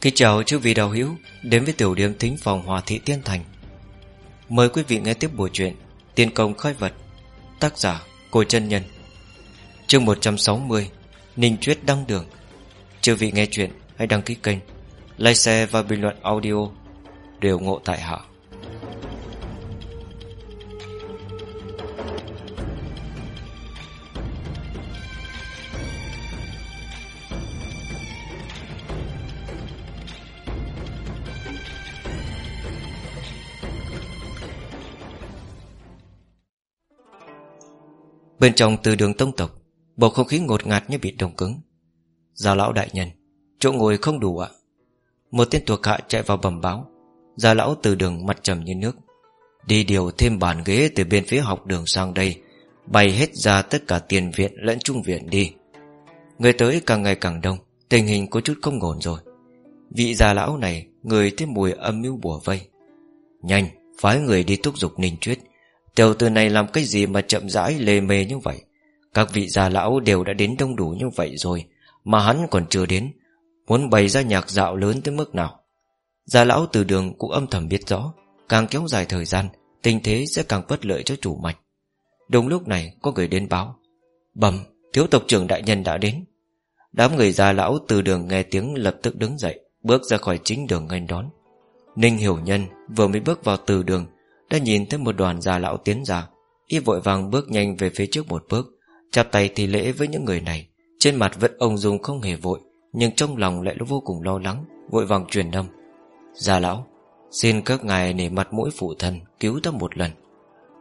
Kính chào chư vị đạo hữu, Đến với tiểu điểm thính phòng Hòa Thị Tiên Thành. Mời quý vị nghe tiếp buổi chuyện Tiên công khai vật, Tác giả Cô chân Nhân. Chương 160 Ninh Chuyết đăng đường. Chư vị nghe chuyện hãy đăng ký kênh, Like share và bình luận audio. Đều ngộ tại hạ. Bên trong từ đường tông tộc, Bầu không khí ngột ngạt như bị đông cứng. Già lão đại nhân, Chỗ ngồi không đủ ạ. Một tên thuộc hạ chạy vào bẩm báo. Già lão từ đường mặt trầm như nước. Đi điều thêm bàn ghế từ bên phía học đường sang đây, Bày hết ra tất cả tiền viện lẫn trung viện đi. Người tới càng ngày càng đông, Tình hình có chút không ổn rồi. Vị già lão này, Người thêm mùi âm mưu bùa vây. Nhanh, phái người đi thúc giục ninh chuyết Tiểu tử này làm cái gì mà chậm rãi, lề mề như vậy? Các vị già lão đều đã đến đông đủ như vậy rồi, Mà hắn còn chưa đến. Muốn bày ra nhạc dạo lớn tới mức nào? Già lão từ đường cũng âm thầm biết rõ, Càng kéo dài thời gian, Tình thế sẽ càng bất lợi cho chủ mạch. Đúng lúc này, có người đến báo. Bầm thiếu tộc trưởng đại nhân đã đến. Đám người già lão từ đường nghe tiếng lập tức đứng dậy, Bước ra khỏi chính đường nghênh đón. Ninh hiểu nhân vừa mới bước vào từ đường đã nhìn thấy một đoàn già lão tiến ra, Y vội vàng bước nhanh về phía trước một bước, Chắp tay thì lễ với những người này. Trên mặt vẫn ông Dung không hề vội, Nhưng trong lòng lại vô cùng lo lắng, Vội vàng truyền âm. Già lão, Xin các ngài nể mặt mũi phụ thần Cứu ta một lần.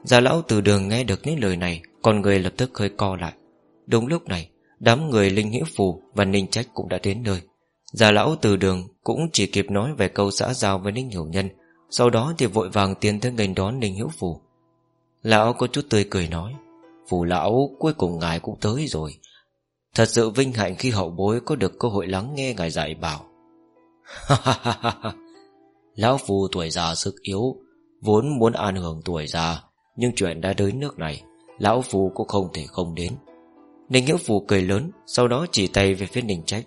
Già lão từ đường nghe được những lời này, Con người lập tức hơi co lại. Đúng lúc này, Đám người Linh Hiễu Phù và Ninh Trách cũng đã đến nơi. Già lão từ đường cũng chỉ kịp nói về câu xã giao với Ninh Hiểu Nhân sau đó thì vội vàng tiến tới nghênh đón Ninh Hiếu Phù. Lão có chút tươi cười nói, Phù lão, cuối cùng ngài cũng tới rồi. Thật sự vinh hạnh khi hậu bối có được cơ hội lắng nghe ngài dạy bảo. Lão Phù tuổi già sức yếu, Vốn muốn an hưởng tuổi già, Nhưng chuyện đã tới nước này, Lão Phù cũng không thể không đến. Ninh Hiễu Phù cười lớn, Sau đó chỉ tay về phía Ninh Trách.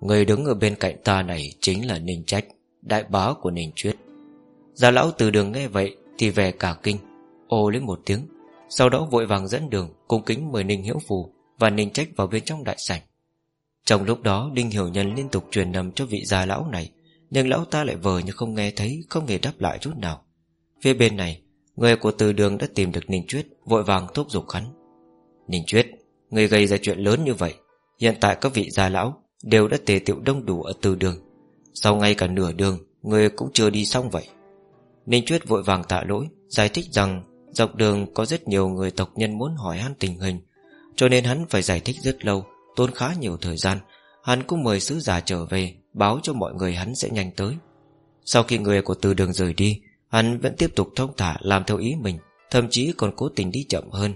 Người đứng ở bên cạnh ta này Chính là Ninh Trách, Đại bá của Ninh Chuyết. Già lão từ đường nghe vậy Thì về cả kinh, Ô lên một tiếng, Sau đó vội vàng dẫn đường Cung kính mời Ninh Hiểu Phù Và Ninh Trách vào bên trong đại sảnh. Trong lúc đó, Đinh Hiểu Nhân liên tục truyền nầm cho vị già lão này, Nhưng lão ta lại vờ như không nghe thấy, Không hề đáp lại chút nào. Phía bên này, Người của từ đường đã tìm được Ninh Chuyết, Vội vàng thúc giục hắn. Ninh Chuyết, Người gây ra chuyện lớn như vậy, Hiện tại các vị già lão Đều đã tề tiệu đông đủ ở từ đường. Sau ngay cả nửa đường, Người cũng chưa đi xong vậy. Ninh Chuyết vội vàng tạ lỗi, Giải thích rằng dọc đường có rất nhiều người tộc nhân muốn hỏi han tình hình, Cho nên hắn phải giải thích rất lâu, Tốn khá nhiều thời gian. Hắn cũng mời sứ giả trở về, Báo cho mọi người hắn sẽ nhanh tới. Sau khi người của từ đường rời đi, Hắn vẫn tiếp tục thông thả làm theo ý mình, Thậm chí còn cố tình đi chậm hơn.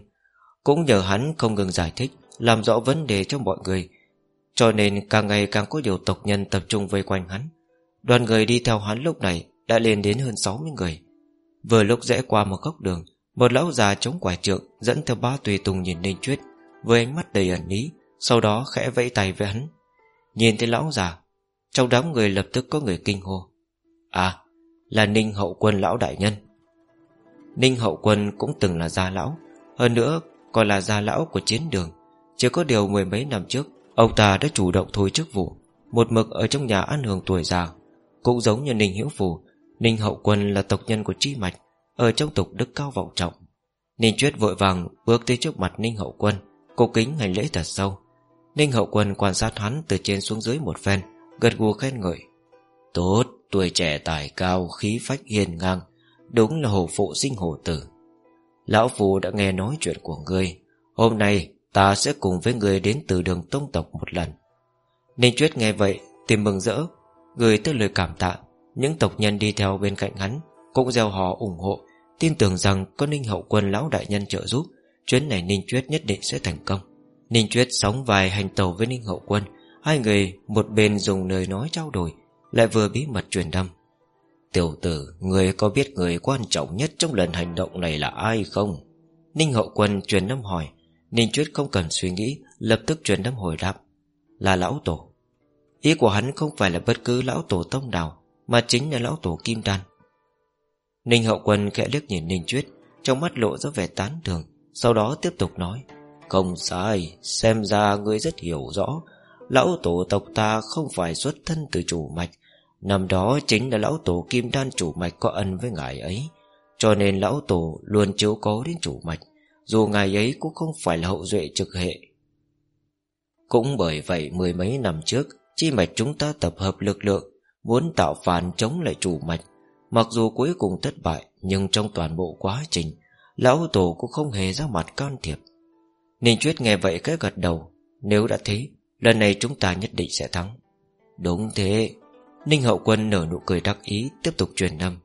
Cũng nhờ hắn không ngừng giải thích, Làm rõ vấn đề cho mọi người, Cho nên càng ngày càng có nhiều tộc nhân tập trung vây quanh hắn. Đoàn người đi theo hắn lúc này đã lên đến hơn 60 người. Vừa lúc rẽ qua một góc đường, một lão già chống quả trượng dẫn theo ba tùy tùng nhìn Ninh Chuyết, với ánh mắt đầy ẩn ý, sau đó khẽ vẫy tay với hắn. Nhìn thấy lão già, trong đám người lập tức có người kinh hô. À, là Ninh Hậu Quân lão đại nhân. Ninh Hậu Quân cũng từng là gia lão, hơn nữa còn là gia lão của chiến đường. Chỉ có điều mười mấy năm trước, ông ta đã chủ động thôi chức vụ, một mực ở trong nhà ăn hưởng tuổi già. Cũng giống như Ninh Hiễu Phù Ninh Hậu Quân là tộc nhân của Tri Mạch Ở trong tục đức cao vọng trọng. Ninh Chuyết vội vàng bước tới trước mặt Ninh Hậu Quân Cố kính hành lễ thật sâu. Ninh Hậu Quân quan sát hắn từ trên xuống dưới một phen Gật gù khen ngợi. Tốt, tuổi trẻ tài cao Khí phách hiền ngang Đúng là hồ phụ sinh hồ tử. Lão Phù đã nghe nói chuyện của ngươi Hôm nay ta sẽ cùng với người Đến từ đường tông tộc một lần. Ninh Chuyết nghe vậy Tìm mừng rỡ Gửi tới lời cảm tạ những tộc nhân đi theo bên cạnh hắn Cũng gieo hò ủng hộ, Tin tưởng rằng có Ninh Hậu Quân lão đại nhân trợ giúp, Chuyến này Ninh Chuyết nhất định sẽ thành công. Ninh Chuyết sóng vài hành tàu với Ninh Hậu Quân, Hai người một bên dùng lời nói trao đổi, Lại vừa bí mật truyền đâm Tiểu tử Người có biết người quan trọng nhất Trong lần hành động này là ai không? Ninh Hậu Quân truyền âm hỏi. Ninh Chuyết không cần suy nghĩ, Lập tức truyền âm hồi đáp. Là lão tổ. Ý của hắn không phải là bất cứ lão tổ tông nào mà chính là lão tổ Kim Đan. Ninh hậu quân khẽ liếc nhìn Ninh Chuyết Trong mắt lộ ra vẻ tán thường Sau đó tiếp tục nói, Không sai, Xem ra ngươi rất hiểu rõ, Lão tổ tộc ta không phải xuất thân từ chủ mạch, Năm đó chính là lão tổ Kim Đan chủ mạch có ân với ngài ấy, Cho nên lão tổ luôn chiếu cố đến chủ mạch, Dù ngài ấy cũng không phải là hậu duệ trực hệ. Cũng bởi vậy, mười mấy năm trước, Chi mạch chúng ta tập hợp lực lượng Muốn tạo phản chống lại chủ mạch, Mặc dù cuối cùng thất bại, Nhưng trong toàn bộ quá trình, Lão Tổ cũng không hề ra mặt can thiệp. Ninh Chuyết nghe vậy cái gật đầu, Nếu đã thế, Lần này chúng ta nhất định sẽ thắng. Đúng thế. Ninh Hậu Quân nở nụ cười đắc ý, Tiếp tục truyền âm.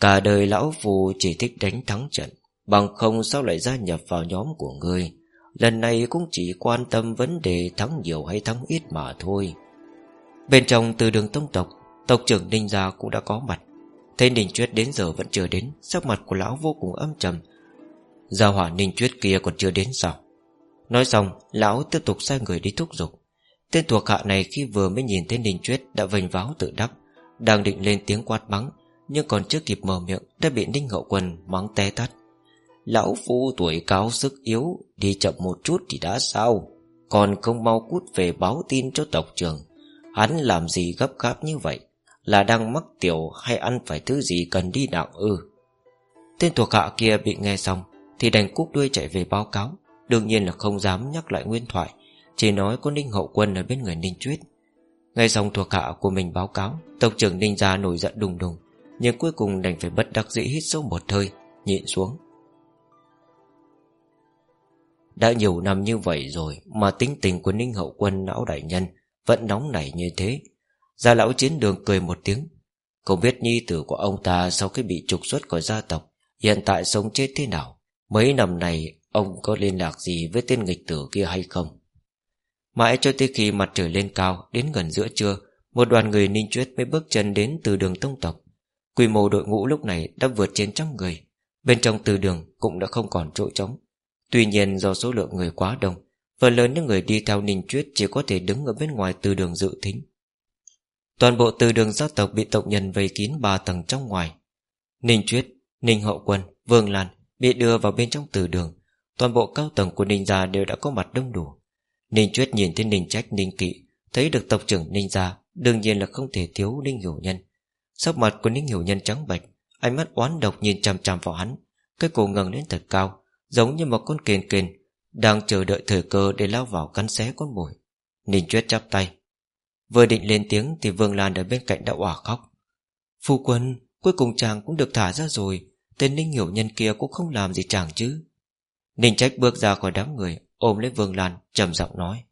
Cả đời lão phù chỉ thích đánh thắng trận, Bằng không sao lại gia nhập vào nhóm của ngươi? Lần này cũng chỉ quan tâm vấn đề thắng nhiều hay thắng ít mà thôi. Bên trong từ đường tông tộc Tộc trưởng Ninh Gia cũng đã có mặt. Thấy Ninh Chuyết đến giờ vẫn chưa đến, Sắc mặt của lão vô cùng âm trầm. Gia hỏa Ninh Chuyết kia còn chưa đến sao? Nói xong, Lão tiếp tục sai người đi thúc giục. Tên thuộc hạ này khi vừa mới nhìn thấy Ninh Chuyết Đã vênh váo tự đắc, Đang định lên tiếng quát mắng, Nhưng còn chưa kịp mở miệng Đã bị Ninh Hậu Quân mắng té tắt Lão phu tuổi cao sức yếu, Đi chậm một chút thì đã sao? Còn không mau cút về báo tin cho tộc trưởng. Hắn làm gì gấp gáp như vậy? Là đang mắc tiểu hay ăn phải thứ gì cần đi nặng ư? Tên thuộc hạ kia bị nghe xong, Thì đành cúc đuôi chạy về báo cáo. Đương nhiên là không dám nhắc lại nguyên thoại, Chỉ nói có Ninh Hậu Quân ở bên người Ninh Chuyết. Ngay xong thuộc hạ của mình báo cáo, Tộc trưởng Ninh gia nổi giận đùng đùng, Nhưng cuối cùng đành phải bất đắc dĩ hít sâu một hơi, Nhịn xuống. Đã nhiều năm như vậy rồi Mà tính tình của Ninh Hậu Quân não đại nhân vẫn nóng nảy như thế. Gia lão chiến đường cười một tiếng. Không biết nhi tử của ông ta Sau khi bị trục xuất khỏi gia tộc, Hiện tại sống chết thế nào? Mấy năm này, ông có liên lạc gì Với tên nghịch tử kia hay không? Mãi cho tới khi mặt trời lên cao, Đến gần giữa trưa, Một đoàn người ninh chuyết mới bước chân đến từ đường tông tộc. Quy mô đội ngũ lúc này đã vượt trên trăm người. Bên trong từ đường cũng đã không còn chỗ trống. Tuy nhiên do số lượng người quá đông Phần lớn những người đi theo Ninh Chuyết Chỉ có thể đứng ở bên ngoài từ đường dự thính Toàn bộ từ đường gia tộc Bị tộc nhân vây kín ba tầng trong ngoài. Ninh Chuyết, Ninh Hậu Quân, Vương Lan Bị đưa vào bên trong từ đường. Toàn bộ cao tầng của Ninh Gia đều đã có mặt đông đủ. Ninh Chuyết nhìn thấy Ninh Trách Ninh Kỵ Thấy được tộc trưởng Ninh Gia Đương nhiên là không thể thiếu Ninh Hiểu Nhân. Sắc mặt của Ninh Hiểu Nhân trắng bệch Ánh mắt oán độc nhìn chằm chằm vào hắn Cái cổ ngẩng lên thật cao Giống như một con kền kền đang chờ đợi thời cơ để lao vào cắn xé con mồi. Ninh Chuyết chắp tay. Vừa định lên tiếng thì Vương Lan ở bên cạnh đã òa khóc. Phu quân, Cuối cùng chàng cũng được thả ra rồi. Tên Ninh Hiểu Nhân kia cũng không làm gì chàng chứ. Ninh Trách bước ra khỏi đám người, Ôm lấy Vương Lan, trầm giọng nói.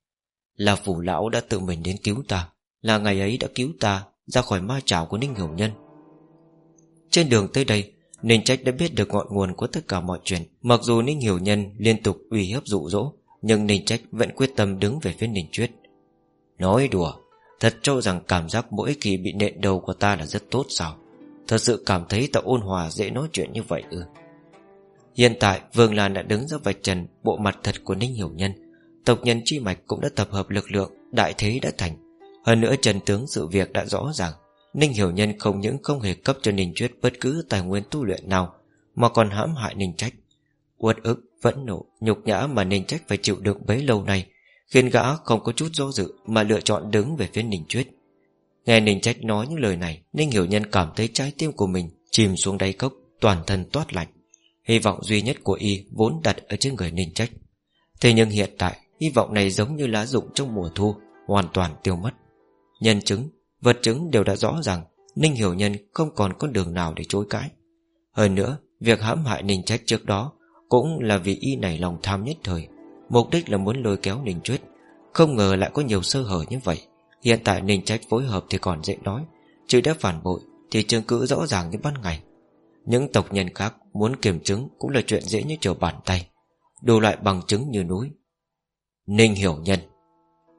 Là phủ lão đã tự mình đến cứu ta. Là ngày ấy đã cứu ta Ra khỏi ma trảo của Ninh Hiểu Nhân. Trên đường tới đây Ninh Trách đã biết được ngọn nguồn của tất cả mọi chuyện. Mặc dù Ninh Hiểu Nhân liên tục uy hiếp dụ dỗ, Nhưng Ninh Trách vẫn quyết tâm đứng về phía Ninh Chuyết. Nói đùa, Thật cho rằng cảm giác mỗi kỳ bị nện đầu của ta là rất tốt sao? Thật sự cảm thấy ta ôn hòa dễ nói chuyện như vậy ư? Hiện tại, Vương Lan đã đứng ra vạch trần, Bộ mặt thật của Ninh Hiểu Nhân. Tộc nhân chi mạch cũng đã tập hợp lực lượng, Đại thế đã thành. Hơn nữa trần tướng sự việc đã rõ ràng. Ninh Hiểu Nhân không những không hề cấp cho Ninh Chuyết Bất cứ tài nguyên tu luyện nào Mà còn hãm hại Ninh Trách. Uất ức, vẫn nộ, nhục nhã mà Ninh Trách phải chịu đựng bấy lâu nay Khiến gã không có chút do dự Mà lựa chọn đứng về phía Ninh Chuyết Nghe Ninh Trách nói những lời này Ninh Hiểu Nhân cảm thấy trái tim của mình Chìm xuống đáy cốc Toàn thân toát lạnh. Hy vọng duy nhất của y vốn đặt ở trên người Ninh Trách. Thế nhưng hiện tại Hy vọng này giống như lá rụng trong mùa thu Hoàn toàn tiêu mất. Nhân chứng, vật chứng đều đã rõ ràng, Ninh Hiểu Nhân không còn con đường nào để chối cãi. Hơn nữa, Việc hãm hại Ninh Trách trước đó Cũng là vì y này lòng tham nhất thời. Mục đích là muốn lôi kéo Ninh Chuyết Không ngờ lại có nhiều sơ hở như vậy. Hiện tại Ninh Trách phối hợp thì còn dễ nói. Chứ đã phản bội, Thì chứng cứ rõ ràng như ban ngày. Những tộc nhân khác muốn kiểm chứng Cũng là chuyện dễ như trở bàn tay. Đủ loại bằng chứng như núi. Ninh hiểu nhân.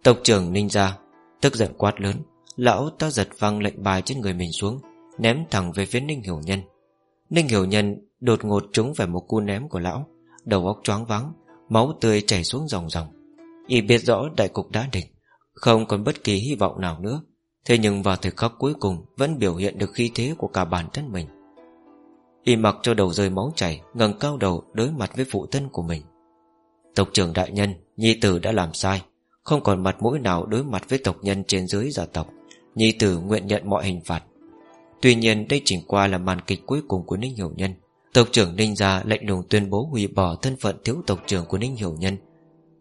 Tộc trưởng Ninh gia Tức giận quát lớn. Lão ta giật văng lệnh bài trên người mình xuống, Ném thẳng về phía Ninh hiểu nhân. Ninh hiểu nhân đột ngột trúng phải một cú ném của lão, Đầu óc choáng vắng Máu tươi chảy xuống dòng dòng. Y biết rõ đại cục đã định Không còn bất kỳ hy vọng nào nữa, Thế nhưng vào thời khắc cuối cùng Vẫn biểu hiện được khí thế của cả bản thân mình. Y mặc cho đầu rơi máu chảy, ngẩng cao đầu đối mặt với phụ thân của mình. Tộc trưởng đại nhân, Nhi tử đã làm sai, Không còn mặt mũi nào đối mặt với tộc nhân trên dưới gia tộc. Nhi tử nguyện nhận mọi hình phạt. Tuy nhiên, đây chỉ qua là màn kịch cuối cùng của Ninh Hiểu Nhân. Tộc trưởng Ninh Gia lệnh lùng tuyên bố hủy bỏ thân phận thiếu tộc trưởng của Ninh Hiểu Nhân.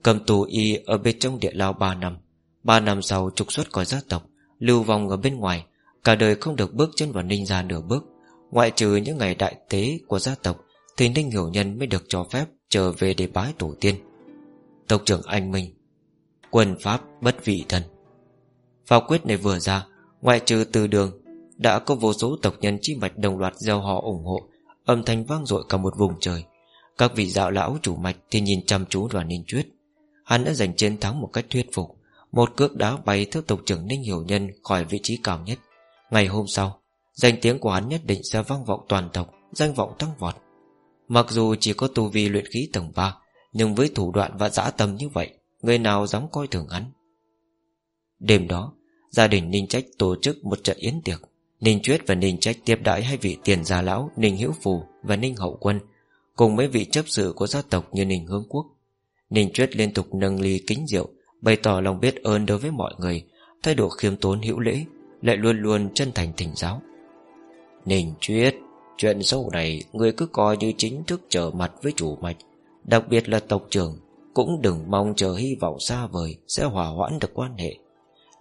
Cầm tù y ở bên trong địa lao 3 năm. 3 năm sau, trục xuất khỏi gia tộc, Lưu vong ở bên ngoài. Cả đời không được bước chân vào Ninh Gia nửa bước. Ngoại trừ những ngày đại tế của gia tộc, Thì Ninh Hiểu Nhân mới được cho phép Trở về để bái tổ tiên. Tộc trưởng anh Minh. Quân Pháp bất vị thần. Pháo quyết này vừa ra, Ngoại trừ từ đường, Đã có vô số tộc nhân chi mạch đồng loạt gieo họ ủng hộ, Âm thanh vang dội cả một vùng trời. Các vị dạo lão chủ mạch Thì nhìn chăm chú đoàn ninh truyết Hắn đã giành chiến thắng một cách thuyết phục, Một cước đá bay theo tộc trưởng Ninh Hiểu Nhân Khỏi vị trí cao nhất. Ngày hôm sau, Danh tiếng của hắn nhất định sẽ vang vọng toàn tộc, Danh vọng tăng vọt. Mặc dù chỉ có tu vi luyện khí tầng 3 Nhưng với thủ đoạn và dã tâm như vậy, Người nào dám coi thường hắn? Đêm đó, Gia đình Ninh Trách tổ chức một trận yến tiệc. Ninh Chuyết và Ninh Trách tiếp đãi hai vị tiền gia lão Ninh hữu Phù và Ninh Hậu Quân, Cùng mấy vị chấp sự của gia tộc như Ninh Hướng Quốc. Ninh Chuyết liên tục nâng ly kính rượu, Bày tỏ lòng biết ơn đối với mọi người, Thái độ khiêm tốn hữu lễ, Lại luôn luôn chân thành thỉnh giáo. Ninh Chuyết, Chuyện sau này Người cứ coi như chính thức trở mặt với chủ mạch, Đặc biệt là tộc trưởng, Cũng đừng mong chờ hy vọng xa vời Sẽ hòa hoãn được quan hệ.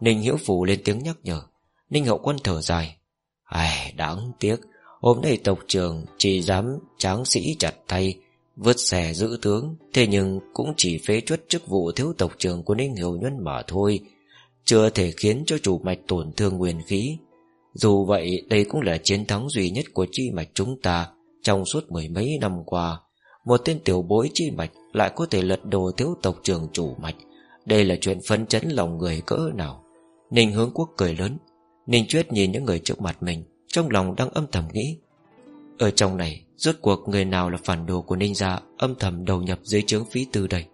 Ninh Hiễu Phù lên tiếng nhắc nhở. Ninh Hậu Quân thở dài. Ai, đáng tiếc. Hôm nay tộc trưởng chỉ dám tráng sĩ chặt tay, Vứt xẻ giữ tướng. Thế nhưng cũng chỉ phế chuất chức vụ thiếu tộc trưởng của Ninh Hiểu Nhân mà thôi. Chưa thể khiến cho chủ mạch tổn thương nguyên khí. Dù vậy, đây cũng là chiến thắng duy nhất của chi mạch chúng ta Trong suốt mười mấy năm qua. Một tên tiểu bối chi mạch lại có thể lật đổ thiếu tộc trưởng chủ mạch. Đây là chuyện phấn chấn lòng người cỡ nào. Ninh hướng quốc cười lớn. Ninh Chuyết nhìn những người trước mặt mình, Trong lòng đang âm thầm nghĩ. Ở trong này, Rốt cuộc người nào là phản đồ của Ninh Gia Âm thầm đầu nhập dưới chướng phí tư đây?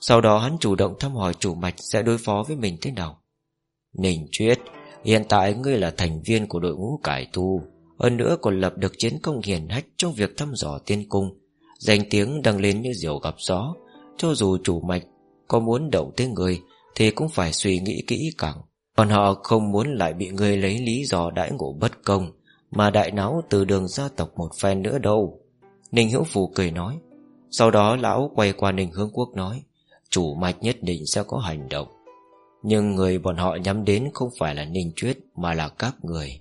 Sau đó hắn chủ động thăm hỏi chủ mạch Sẽ đối phó với mình thế nào? Ninh Chuyết, Hiện tại ngươi là thành viên của đội ngũ cải tu, Hơn nữa còn lập được chiến công hiển hách Trong việc thăm dò tiên cung. Danh tiếng đăng lên như diều gặp gió, Cho dù chủ mạch có muốn động tới người thì cũng phải suy nghĩ kỹ càng. Còn họ không muốn lại bị người lấy lý do đãi ngộ bất công, Mà đại náo từ đường gia tộc một phen nữa đâu. Ninh Hữu Phù cười nói. Sau đó lão quay qua Ninh Hướng Quốc nói, Chủ mạch nhất định sẽ có hành động. Nhưng người bọn họ nhắm đến không phải là Ninh Chuyết, Mà là các người.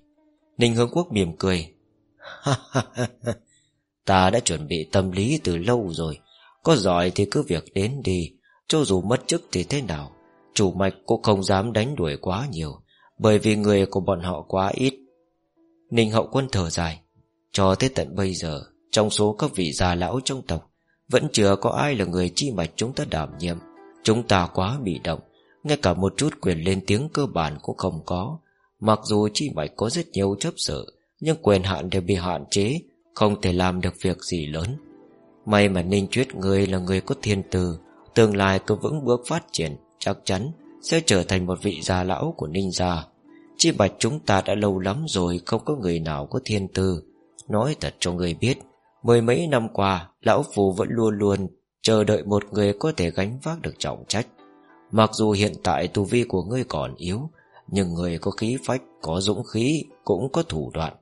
Ninh Hướng Quốc mỉm cười. Ta đã chuẩn bị tâm lý từ lâu rồi. Có giỏi thì cứ việc đến đi. Cho dù mất chức thì thế nào? Chủ mạch cũng không dám đánh đuổi quá nhiều, Bởi vì người của bọn họ quá ít. Ninh hậu quân thở dài, Cho tới tận bây giờ, Trong số các vị già lão trong tộc, Vẫn chưa có ai là người chi mạch chúng ta đảm nhiệm. Chúng ta quá bị động, Ngay cả một chút quyền lên tiếng cơ bản cũng không có. Mặc dù chi mạch có rất nhiều chấp sự, Nhưng quyền hạn đều bị hạn chế, Không thể làm được việc gì lớn. May mà Ninh Chuyết người là người có thiên tư, Tương lai cứ vững bước phát triển chắc chắn sẽ trở thành một vị già lão của ninh gia. Chi bạch chúng ta đã lâu lắm rồi không có người nào có thiên tư. Nói thật cho người biết, mười mấy năm qua, lão phù vẫn luôn luôn chờ đợi một người có thể gánh vác được trọng trách. Mặc dù hiện tại tu vi của ngươi còn yếu, nhưng người có khí phách, có dũng khí, cũng có thủ đoạn.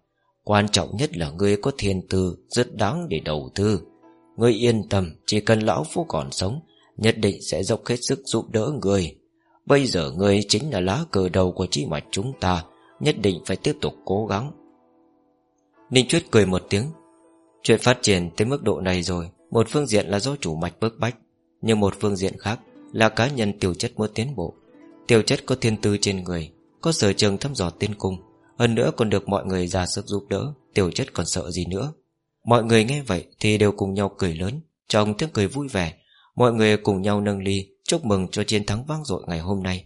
Quan trọng nhất là ngươi có thiên tư, rất đáng để đầu tư. Ngươi yên tâm, chỉ cần lão phu còn sống, Nhất định sẽ dốc hết sức giúp đỡ người Bây giờ người chính là lá cờ đầu của chi mạch chúng ta, Nhất định phải tiếp tục cố gắng. Ninh Chuyết cười một tiếng. Chuyện phát triển tới mức độ này rồi, Một phương diện là do chủ mạch bức bách, Nhưng một phương diện khác Là cá nhân tiểu chất muốn tiến bộ. Tiểu chất có thiên tư trên người, Có sở trường thăm dò tiên cung, Hơn nữa còn được mọi người ra sức giúp đỡ Tiểu chất còn sợ gì nữa. Mọi người nghe vậy thì đều cùng nhau cười lớn, Trong tiếng cười vui vẻ Mọi người cùng nhau nâng ly Chúc mừng cho chiến thắng vang dội ngày hôm nay.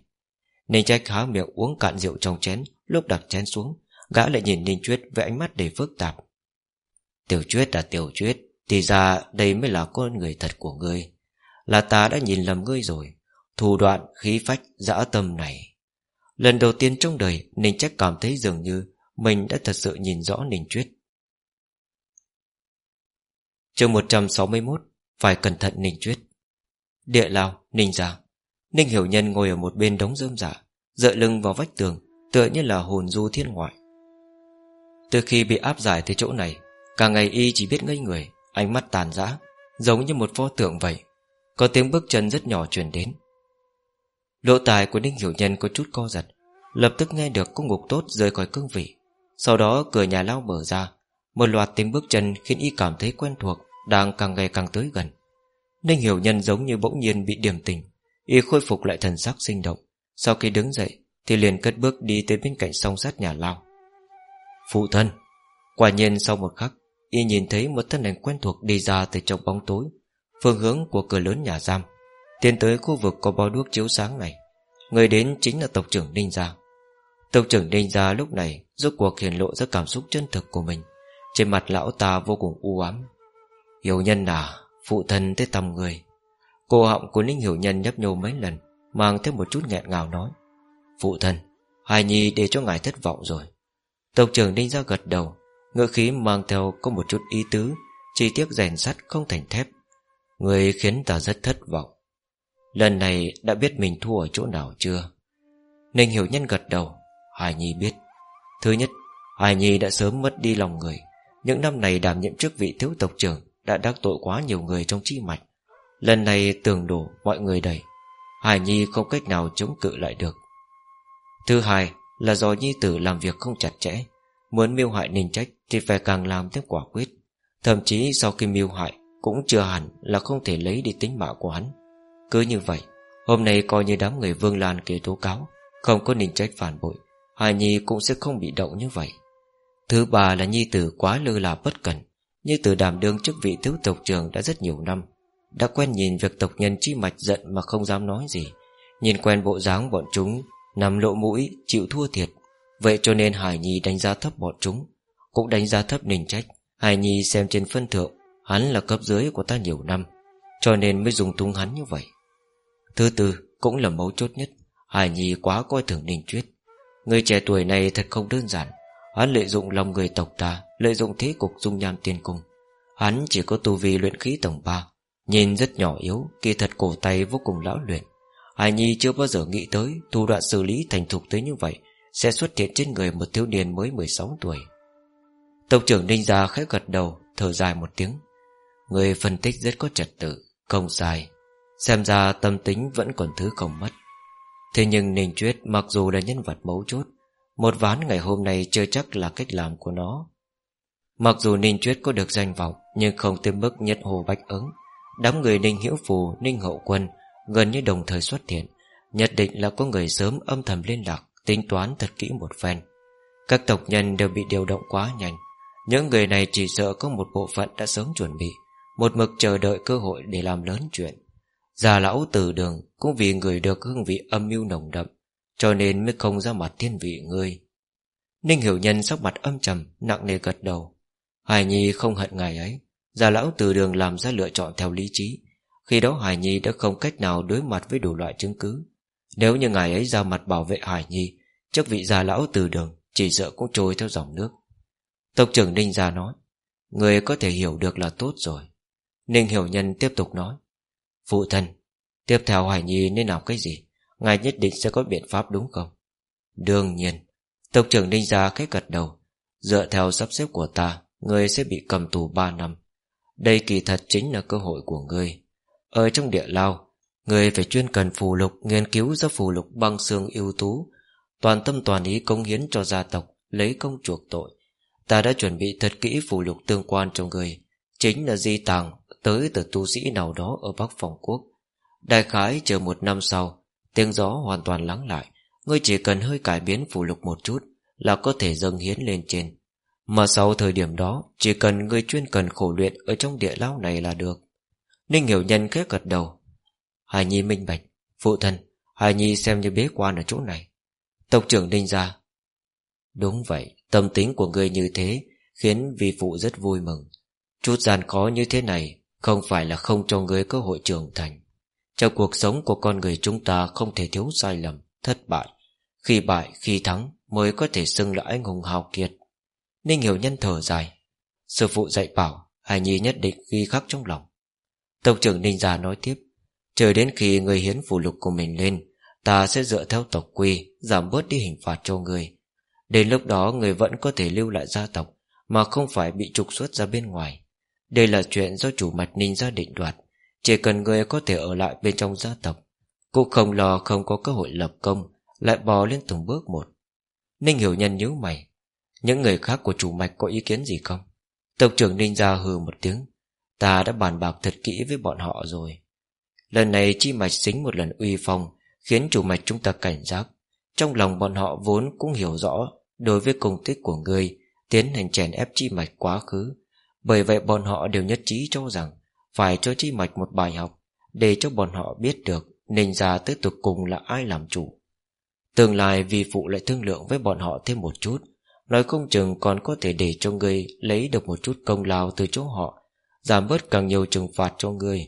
Ninh trách há miệng uống cạn rượu trong chén Lúc đặt chén xuống Gã lại nhìn Ninh Chuyết với ánh mắt đầy phức tạp. Tiểu Chuyết là Tiểu Chuyết Thì ra đây mới là con người thật của ngươi. Là ta đã nhìn lầm ngươi rồi Thủ đoạn, khí phách, dã tâm này. Lần đầu tiên trong đời Ninh Trách cảm thấy dường như Mình đã thật sự nhìn rõ Ninh Chuyết chương 161 Phải cẩn thận Ninh Chuyết Địa lao, Ninh Giang Ninh Hiểu Nhân ngồi ở một bên đống rơm giả Dựa lưng vào vách tường Tựa như là hồn du thiên ngoại. Từ khi bị áp giải tới chỗ này Cả ngày y chỉ biết ngây người Ánh mắt tàn rã Giống như một pho tượng vậy. Có tiếng bước chân rất nhỏ truyền đến. Lộ tài của Ninh Hiểu Nhân có chút co giật Lập tức nghe được cung ngục tốt rời khỏi cương vị. Sau đó cửa nhà lao mở ra Một loạt tiếng bước chân khiến y cảm thấy quen thuộc Đang càng ngày càng tới gần. Ninh Hiểu Nhân giống như bỗng nhiên bị điểm tình Y khôi phục lại thần sắc sinh động. Sau khi đứng dậy, Thì liền cất bước đi tới bên cạnh song sát nhà lao. Phụ thân! Quả nhiên sau một khắc, Y nhìn thấy một thân ảnh quen thuộc đi ra từ trong bóng tối, Phương hướng của cửa lớn nhà giam, Tiến tới khu vực có bó đuốc chiếu sáng này. Người đến chính là tộc trưởng Ninh Gia. Tộc trưởng Ninh Gia lúc này Rốt cuộc hiển lộ ra cảm xúc chân thực của mình. Trên mặt lão ta vô cùng u ám. Hiểu nhân à Phụ thân tới tầm người. Cô họng của Ninh Hiểu Nhân nhấp nhô mấy lần, Mang thêm một chút nghẹn ngào nói, Phụ thân Hài Nhi để cho ngài thất vọng rồi. Tộc trưởng Ninh ra gật đầu Ngựa khí mang theo có một chút ý tứ, chi tiết rèn sắt không thành thép. Người khiến ta rất thất vọng. Lần này đã biết mình thua ở chỗ nào chưa? Ninh Hiểu Nhân gật đầu hài Nhi biết. Thứ nhất hài Nhi đã sớm mất đi lòng người. Những năm này đảm nhiệm chức vị thiếu tộc trưởng đã đắc tội quá nhiều người trong chi mạch. Lần này tường đổ mọi người đầy. Hải Nhi không cách nào chống cự lại được. Thứ hai là do Nhi tử làm việc không chặt chẽ, Muốn miêu hại Ninh Trách Thì phải càng làm thêm quả quyết. Thậm chí sau khi miêu hại, Cũng chưa hẳn là không thể lấy đi tính mạng của hắn. Cứ như vậy, Hôm nay coi như đám người Vương Lan kia tố cáo, Không có ninh trách phản bội, Hải Nhi cũng sẽ không bị động như vậy. Thứ ba là Nhi tử quá lơ là bất cẩn như từ đảm đương chức vị thiếu tộc trưởng đã rất nhiều năm Đã quen nhìn việc tộc nhân chi mạch giận mà không dám nói gì Nhìn quen bộ dáng bọn chúng Nằm lộ mũi, chịu thua thiệt. Vậy cho nên Hải Nhi đánh giá thấp bọn chúng Cũng đánh giá thấp ninh trách. Hải Nhi xem trên phân thượng Hắn là cấp dưới của ta nhiều năm Cho nên mới dùng tung hắn như vậy. Thứ tư cũng là mấu chốt nhất Hải Nhi quá coi thường Ninh Chuyết Người trẻ tuổi này thật không đơn giản. Hắn lợi dụng lòng người tộc ta, Lợi dụng thế cục dung nham tiên cung. Hắn chỉ có tu vi luyện khí tổng 3 Nhìn rất nhỏ yếu, Kỳ thật cổ tay vô cùng lão luyện. Hải Nhi chưa bao giờ nghĩ tới Thủ đoạn xử lý thành thục tới như vậy, Sẽ xuất hiện trên người một thiếu niên mới 16 tuổi. Tộc trưởng Ninh Gia khẽ gật đầu, Thở dài một tiếng. Người phân tích rất có trật tự, Không sai. Xem ra tâm tính vẫn còn thứ không mất. Thế nhưng Ninh Chuyết mặc dù là nhân vật mấu chốt một ván ngày hôm nay chưa chắc là cách làm của nó. Mặc dù Ninh Chuyết có được danh vọng Nhưng không tới mức nhất hồ bách ứng. Đám người Ninh Hiểu Phù, Ninh Hậu Quân Gần như đồng thời xuất hiện. Nhất định là có người sớm âm thầm liên lạc Tính toán thật kỹ một phen. Các tộc nhân đều bị điều động quá nhanh. Những người này chỉ sợ có một bộ phận đã sớm chuẩn bị Một mực chờ đợi cơ hội để làm lớn chuyện. Già lão từ đường Cũng vì người được hương vị âm mưu nồng đậm cho nên mới không ra mặt thiên vị ngươi. Ninh hiểu nhân sắc mặt âm trầm, Nặng nề gật đầu. Hải Nhi không hận ngài ấy, Già lão từ đường làm ra lựa chọn theo lý trí. Khi đó Hải Nhi đã không cách nào đối mặt với đủ loại chứng cứ. Nếu như ngài ấy ra mặt bảo vệ Hải Nhi, Chức vị già lão từ đường Chỉ sợ cũng trôi theo dòng nước. Tộc trưởng Ninh già nói, Người có thể hiểu được là tốt rồi. Ninh hiểu nhân tiếp tục nói, Phụ thân, Tiếp theo Hải Nhi nên làm cái gì? Ngài nhất định sẽ có biện pháp đúng không? Đương nhiên, Tộc trưởng Ninh Gia khách gật đầu. Dựa theo sắp xếp của ta, Ngươi sẽ bị cầm tù 3 năm. Đây kỳ thật chính là cơ hội của ngươi. Ở trong địa lao, Ngươi phải chuyên cần phù lục, Nghiên cứu ra phù lục băng xương ưu tú. Toàn tâm toàn ý công hiến cho gia tộc, Lấy công chuộc tội. Ta đã chuẩn bị thật kỹ phù lục tương quan cho ngươi. Chính là di tàng Tới từ tu sĩ nào đó ở Bắc Phòng Quốc. Đại khái chờ một năm sau Tiếng gió hoàn toàn lắng lại. Ngươi chỉ cần hơi cải biến phù lục một chút Là có thể dâng hiến lên trên. Mà sau thời điểm đó, Chỉ cần ngươi chuyên cần khổ luyện Ở trong địa lao này là được. Ninh hiểu nhân khét gật đầu. Hải Nhi minh bạch. Phụ thân, Hải Nhi xem như bế quan ở chỗ này. Tộc trưởng Ninh ra Đúng vậy, Tâm tính của ngươi như thế Khiến vi phụ rất vui mừng. Chút gian khó như thế này không phải là không cho ngươi cơ hội trưởng thành. Trong cuộc sống của con người chúng ta Không thể thiếu sai lầm, thất bại. Khi bại, khi thắng Mới có thể xưng là anh hùng hào kiệt. Ninh hiểu nhân thở dài. Sư phụ dạy bảo Hải Nhi nhất định ghi khắc trong lòng. Tộc trưởng Ninh Gia nói tiếp Chờ đến khi người hiến phù lục của mình lên Ta sẽ dựa theo tộc quy Giảm bớt đi hình phạt cho người. Đến lúc đó người vẫn có thể lưu lại gia tộc Mà không phải bị trục xuất ra bên ngoài. Đây là chuyện do chủ mạch Ninh Gia định đoạt. Chỉ cần người có thể ở lại bên trong gia tộc, Cũng không lo không có cơ hội lập công, Lại bò lên từng bước một. Ninh hiểu nhân nhíu mày. Những người khác của chủ mạch có ý kiến gì không? Tộc trưởng Ninh ra hừ một tiếng. Ta đã bàn bạc thật kỹ với bọn họ rồi. Lần này chi mạch xính một lần uy phong, Khiến chủ mạch chúng ta cảnh giác. Trong lòng bọn họ vốn cũng hiểu rõ, Đối với công tích của ngươi, Tiến hành chèn ép chi mạch quá khứ. Bởi vậy bọn họ đều nhất trí cho rằng phải cho chi mạch một bài học Để cho bọn họ biết được Ninh gia tới tục cùng là ai làm chủ. Tương lai vì phụ lại thương lượng với bọn họ thêm một chút Nói không chừng còn có thể để cho ngươi Lấy được một chút công lao từ chỗ họ Giảm bớt càng nhiều trừng phạt cho ngươi.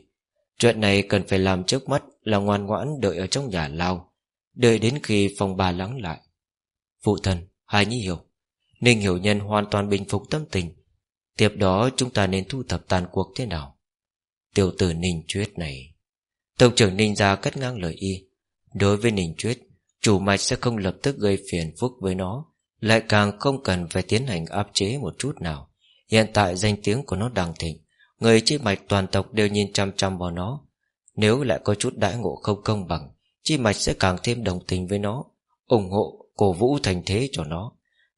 Chuyện này cần phải làm trước mắt Là ngoan ngoãn đợi ở trong nhà lao Đợi đến khi phòng bà lắng lại. Phụ thân, hai nhi hiểu. Ninh hiểu nhân hoàn toàn bình phục tâm tình. Tiếp đó chúng ta nên thu thập tàn cuộc thế nào? Tiểu tử Ninh Chuyết này. Tộc trưởng Ninh ra cất ngang lời y. Đối với Ninh Chuyết Chủ mạch sẽ không lập tức gây phiền phức với nó Lại càng không cần phải tiến hành áp chế một chút nào. Hiện tại danh tiếng của nó đang thịnh Người chi mạch toàn tộc đều nhìn chăm chăm vào nó. Nếu lại có chút đãi ngộ không công bằng Chi mạch sẽ càng thêm đồng tình với nó ủng hộ, cổ vũ thành thế cho nó.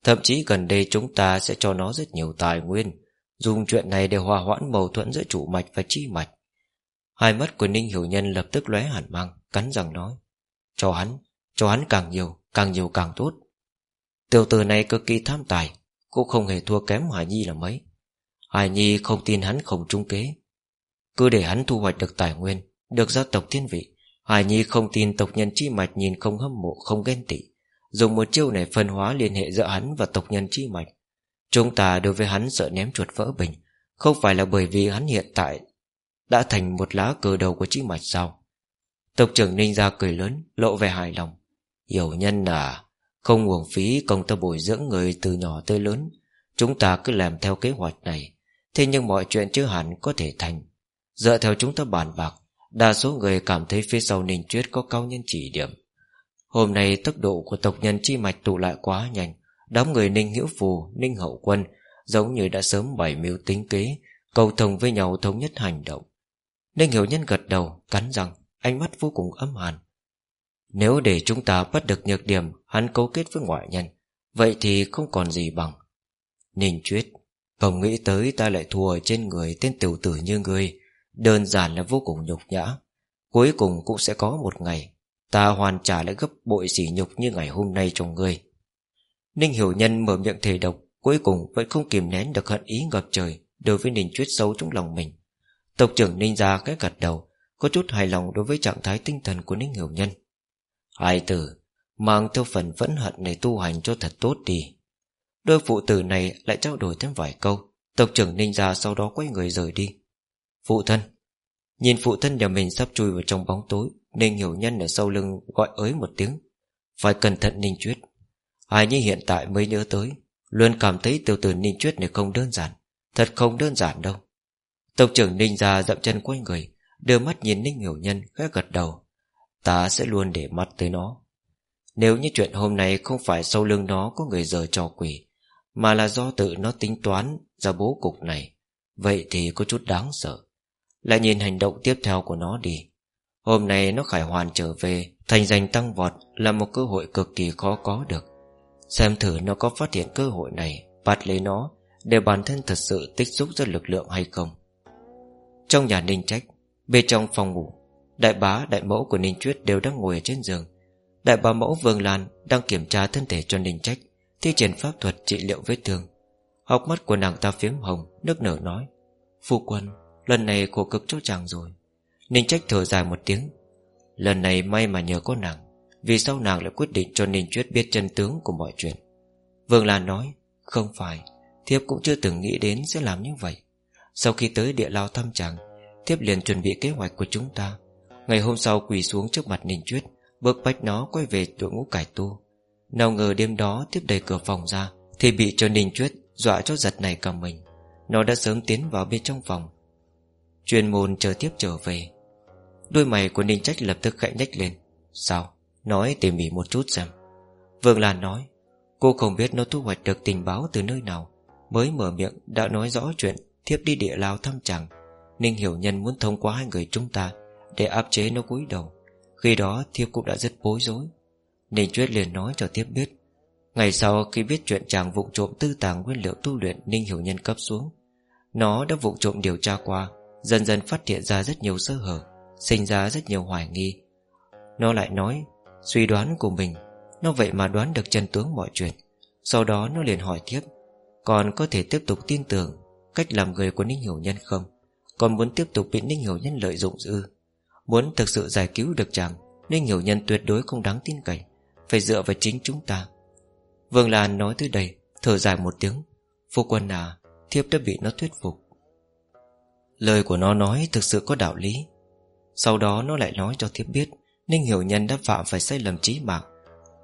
Thậm chí gần đây chúng ta sẽ cho nó rất nhiều tài nguyên Dùng chuyện này để hòa hoãn mâu thuẫn giữa chủ mạch và chi mạch. Hai mắt của Ninh Hiểu Nhân lập tức lóe hẳn mang Cắn răng nói Cho hắn, cho hắn càng nhiều, càng nhiều càng tốt. Tiểu tử này cực kỳ tham tài Cũng không hề thua kém Hải Nhi là mấy. Hải Nhi không tin hắn không trung kế. Cứ để hắn thu hoạch được tài nguyên Được gia tộc thiên vị Hải Nhi không tin tộc nhân chi mạch nhìn không hâm mộ không ghen tị. Dùng một chiêu này phân hóa liên hệ giữa hắn và tộc nhân chi mạch. Chúng ta đối với hắn sợ ném chuột vỡ bình. Không phải là bởi vì hắn hiện tại Đã thành một lá cờ đầu của chi mạch sao? Tộc trưởng Ninh ra cười lớn, Lộ vẻ hài lòng. Hiểu nhân à Không uổng phí công ta bồi dưỡng người từ nhỏ tới lớn. Chúng ta cứ làm theo kế hoạch này. Thế nhưng mọi chuyện chưa hẳn có thể thành. Dựa theo chúng ta bàn bạc, Đa số người cảm thấy phía sau Ninh Chuyết có cao nhân chỉ điểm. Hôm nay tốc độ của tộc nhân chi mạch tụ lại quá nhanh. Đám người Ninh Hữu Phù, Ninh Hậu Quân Giống như đã sớm bày mưu tính kế Cầu thông với nhau thống nhất hành động. Ninh Hiểu Nhân gật đầu, cắn răng Ánh mắt vô cùng âm hàn. Nếu để chúng ta bắt được nhược điểm Hắn cấu kết với ngoại nhân Vậy thì không còn gì bằng. Ninh Chuyết Không nghĩ tới ta lại thua ở trên người Tên tiểu tử như ngươi Đơn giản là vô cùng nhục nhã. Cuối cùng cũng sẽ có một ngày Ta hoàn trả lại gấp bội sỉ nhục như ngày hôm nay cho ngươi. Ninh Hiểu Nhân mở miệng thề độc, Cuối cùng vẫn không kìm nén được hận ý ngập trời Đối với Ninh Chuyết sâu trong lòng mình. Tộc trưởng Ninh gia cái gật đầu, Có chút hài lòng đối với trạng thái tinh thần của Ninh Hiểu Nhân. Hai tử, Mang theo phần vẫn hận này tu hành cho thật tốt đi. Đôi phụ tử này lại trao đổi thêm vài câu, Tộc trưởng Ninh gia sau đó quay người rời đi. Phụ thân, Nhìn phụ thân nhà mình sắp chui vào trong bóng tối, Ninh hiểu nhân ở sau lưng gọi ới một tiếng. Phải cẩn thận Ninh Chuyết. Ai như hiện tại mới nhớ tới, Luôn cảm thấy tiểu tử Ninh Chuyết này không đơn giản, Thật không đơn giản đâu. Tộc trưởng Ninh ra dậm chân quay người, Đưa mắt nhìn Ninh hiểu nhân, khẽ gật đầu. Ta sẽ luôn để mắt tới nó. Nếu như chuyện hôm nay không phải sau lưng nó có người giờ trò quỷ, Mà là do tự nó tính toán ra bố cục này, Vậy thì có chút đáng sợ. Lại nhìn hành động tiếp theo của nó đi. Hôm nay nó khải hoàn trở về, Thành danh tăng vọt Là một cơ hội cực kỳ khó có được. Xem thử nó có phát hiện cơ hội này, Bắt lấy nó, Để bản thân thật sự tích xúc ra lực lượng hay không. Trong nhà Ninh Trách, Bên trong phòng ngủ, Đại bá, đại mẫu của Ninh Chuyết đều đang ngồi ở trên giường. Đại bá mẫu Vương Lan Đang kiểm tra thân thể cho Ninh Trách, Thi triển pháp thuật trị liệu vết thương. Học mắt của nàng ta phiếm hồng, Nước nở nói, Phu quân, lần này khổ cực cho chàng rồi. Ninh trách thở dài một tiếng, Lần này may mà nhờ có nàng vì sao nàng lại quyết định cho Ninh Chuyết biết chân tướng của mọi chuyện? Vương Lan nói, Không phải, Thiếp cũng chưa từng nghĩ đến sẽ làm như vậy. Sau khi tới địa lao thăm chàng, Thiếp liền chuẩn bị kế hoạch của chúng ta. Ngày hôm sau quỳ xuống trước mặt Ninh Chuyết Bước bách nó quay về đội ngũ cải tu. Nào ngờ đêm đó tiếp đẩy cửa phòng ra, Thì bị cho Ninh Chuyết Dọa cho giật này cả mình. Nó đã sớm tiến vào bên trong phòng, Chuyên môn chờ tiếp trở về. Đôi mày của Ninh Trách lập tức khẽ nhách lên. Sao? Nói tỉ mỉ một chút xem. Vương Lan nói, Cô không biết nó thu hoạch được tình báo từ nơi nào, Mới mở miệng đã nói rõ chuyện Thiếp đi địa lao thăm chàng Ninh Hiểu Nhân muốn thông qua hai người chúng ta Để áp chế nó cúi đầu. Khi đó thiếp cũng đã rất bối rối Ninh Chuyết liền nói cho thiếp biết, Ngày sau khi biết chuyện chàng vụ trộm tư tàng nguyên liệu tu luyện Ninh Hiểu Nhân cấp xuống. Nó đã vụ trộm điều tra qua, Dần dần phát hiện ra rất nhiều sơ hở, Sinh ra rất nhiều hoài nghi. Nó lại nói Suy đoán của mình, Nó vậy mà đoán được chân tướng mọi chuyện. Sau đó nó liền hỏi tiếp, Còn có thể tiếp tục tin tưởng Cách làm người của Ninh Hiểu Nhân không? Còn muốn tiếp tục bị Ninh Hiểu Nhân lợi dụng ư? Muốn thực sự giải cứu được chàng, Ninh Hiểu Nhân tuyệt đối không đáng tin cậy, Phải dựa vào chính chúng ta. Vương Lan nói tới đây, Thở dài một tiếng. Phu quân à Thiếp đã bị nó thuyết phục. Lời của nó nói thực sự có đạo lý. Sau đó nó lại nói cho thiếp biết Ninh Hiểu Nhân đã phạm phải sai lầm trí mạng.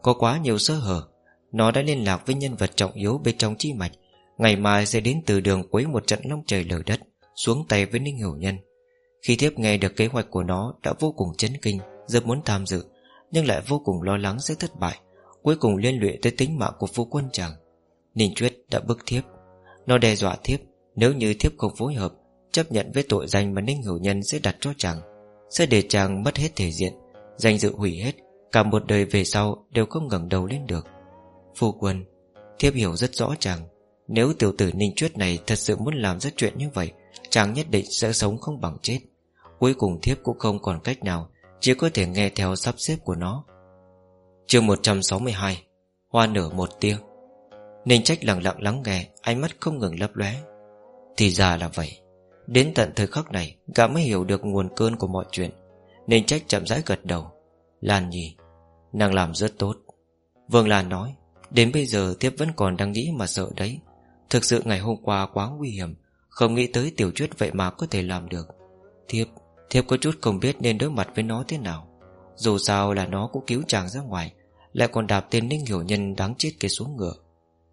Có quá nhiều sơ hở, Nó đã liên lạc với nhân vật trọng yếu bên trong chi mạch. Ngày mai sẽ đến từ đường quấy một trận long trời lở đất, Xuống tay với Ninh Hiểu Nhân. Khi thiếp nghe được kế hoạch của nó Đã vô cùng chấn kinh, Rất muốn tham dự, Nhưng lại vô cùng lo lắng sẽ thất bại, Cuối cùng liên lụy tới tính mạng của phu quân chàng. Ninh Chuyết đã bức thiếp. Nó đe dọa thiếp, Nếu như thiếp không phối hợp, Chấp nhận với tội danh mà Ninh hiểu Nhân sẽ đặt cho chàng, Sẽ để chàng mất hết thể diện. Danh dự hủy hết, Cả một đời về sau đều không ngẩng đầu lên được. Phu quân, Thiếp hiểu rất rõ chàng, Nếu tiểu tử Ninh Chuyết này thật sự muốn làm ra chuyện như vậy, Chàng nhất định sẽ sống không bằng chết. Cuối cùng thiếp cũng không còn cách nào, Chỉ có thể nghe theo sắp xếp của nó. Chương 162 Hoa nở một tia. Ninh trách lặng lặng lắng nghe, Ánh mắt không ngừng lấp lóe. Thì ra là vậy. Đến tận thời khắc này, Gã mới hiểu được nguồn cơn của mọi chuyện nên trách chậm rãi gật đầu. Lan nhì Nàng làm rất tốt. Vương Lan nói, Đến bây giờ tiếp vẫn còn đang nghĩ mà sợ đấy. Thực sự ngày hôm qua quá nguy hiểm, Không nghĩ tới tiểu truyết vậy mà có thể làm được. Thiếp Thiếp có chút không biết nên đối mặt với nó thế nào. Dù sao là nó cũng cứu chàng ra ngoài, Lại còn đạp tên Ninh Hiểu Nhân đáng chết kia xuống ngựa.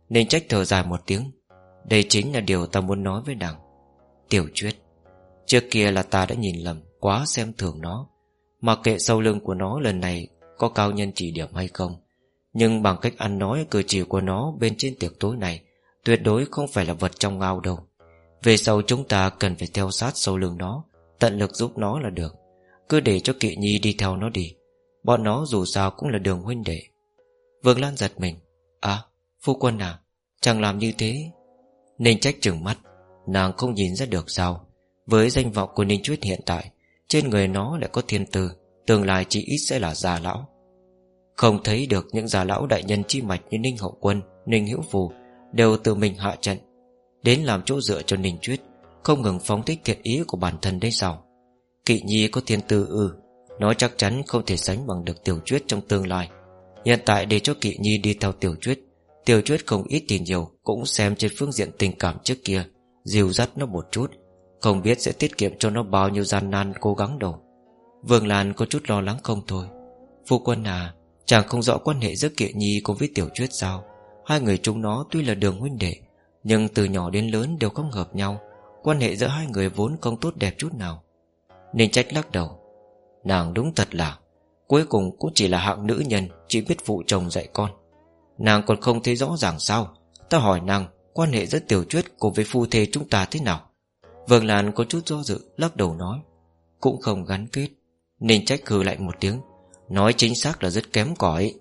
Nên trách thở dài một tiếng. Đây chính là điều ta muốn nói với nàng. Tiểu truyết Trước kia là ta đã nhìn lầm, Quá xem thường nó mà kệ sau lưng của nó lần này Có cao nhân chỉ điểm hay không, Nhưng bằng cách ăn nói cử chỉ của nó Bên trên tiệc tối này, Tuyệt đối không phải là vật trong ngao đâu. Về sau chúng ta cần phải theo sát sau lưng nó, Tận lực giúp nó là được. Cứ để cho kỵ nhi đi theo nó đi, Bọn nó dù sao cũng là đường huynh đệ. Vương Lan giật mình. À phu quân à Chẳng làm như thế? Ninh trách chừng mắt, Nàng không nhìn ra được sao. Với danh vọng của Ninh Chuyết hiện tại trên người nó lại có thiên tư Tương lai chỉ ít sẽ là già lão. Không thấy được những già lão đại nhân chi mạch Như Ninh Hậu Quân, Ninh Hữu Phù Đều tự mình hạ trận Đến làm chỗ dựa cho Ninh Chuyết Không ngừng phóng thích thiện ý của bản thân đấy sao Kỵ nhi có thiên tư ư Nó chắc chắn không thể sánh bằng được tiểu Chuyết trong tương lai. Hiện tại để cho kỵ nhi đi theo tiểu Chuyết Tiểu Chuyết không ít thì nhiều Cũng xem trên phương diện tình cảm trước kia Dìu dắt nó một chút. Không biết sẽ tiết kiệm cho nó bao nhiêu gian nan cố gắng đâu. Vương Lan có chút lo lắng không thôi. Phu quân à Chàng không rõ quan hệ giữa Kệ Nhi cùng với Tiểu Chuyết sao? Hai người chúng nó tuy là đường huynh đệ, Nhưng từ nhỏ đến lớn đều không hợp nhau. Quan hệ giữa hai người vốn không tốt đẹp chút nào. Nên trách lắc đầu. Nàng đúng thật là, Cuối cùng cũng chỉ là hạng nữ nhân, Chỉ biết phụ chồng dạy con. Nàng còn không thấy rõ ràng sao? Ta hỏi nàng, Quan hệ giữa tiểu truyết cùng với phu thê chúng ta thế nào? Vương Lan có chút do dự, Lắc đầu nói. Cũng không gắn kết Ninh trách hừ lại một tiếng. Nói chính xác là rất kém cỏi.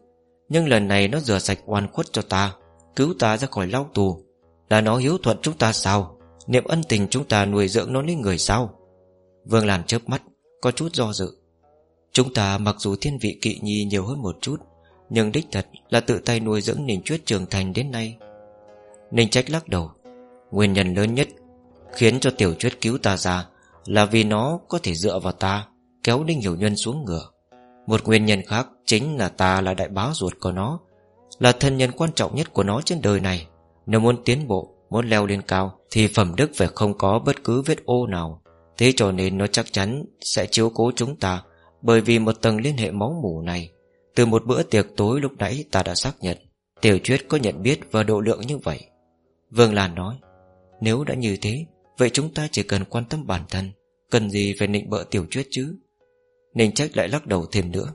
Nhưng lần này nó rửa sạch oan khuất cho ta, Cứu ta ra khỏi lao tù. Là nó hiếu thuận chúng ta sao? Niệm ân tình chúng ta nuôi dưỡng nó lên người sao? Vương Lan chớp mắt, Có chút do dự. Chúng ta mặc dù thiên vị kỵ nhi nhiều hơn một chút, Nhưng đích thật là tự tay nuôi dưỡng Ninh Chuyết trưởng thành đến nay. Ninh trách lắc đầu. Nguyên nhân lớn nhất Khiến cho tiểu truyết cứu ta ra Là vì nó có thể dựa vào ta, Kéo Đinh Hiểu Nhân xuống ngựa. Một nguyên nhân khác chính là ta là đại bá ruột của nó, Là thân nhân quan trọng nhất của nó trên đời này. Nếu muốn tiến bộ, Muốn leo lên cao, Thì phẩm đức phải không có bất cứ vết ô nào. Thế cho nên nó chắc chắn Sẽ chiếu cố chúng ta, Bởi vì một tầng liên hệ máu mủ này, Từ một bữa tiệc tối lúc nãy ta đã xác nhận. Tiểu truyết có nhận biết và độ lượng như vậy. Vương Lan nói, Nếu đã như thế Vậy chúng ta chỉ cần quan tâm bản thân, Cần gì phải nịnh bợ Tiểu Chuyết chứ? Ninh trách lại lắc đầu thêm nữa.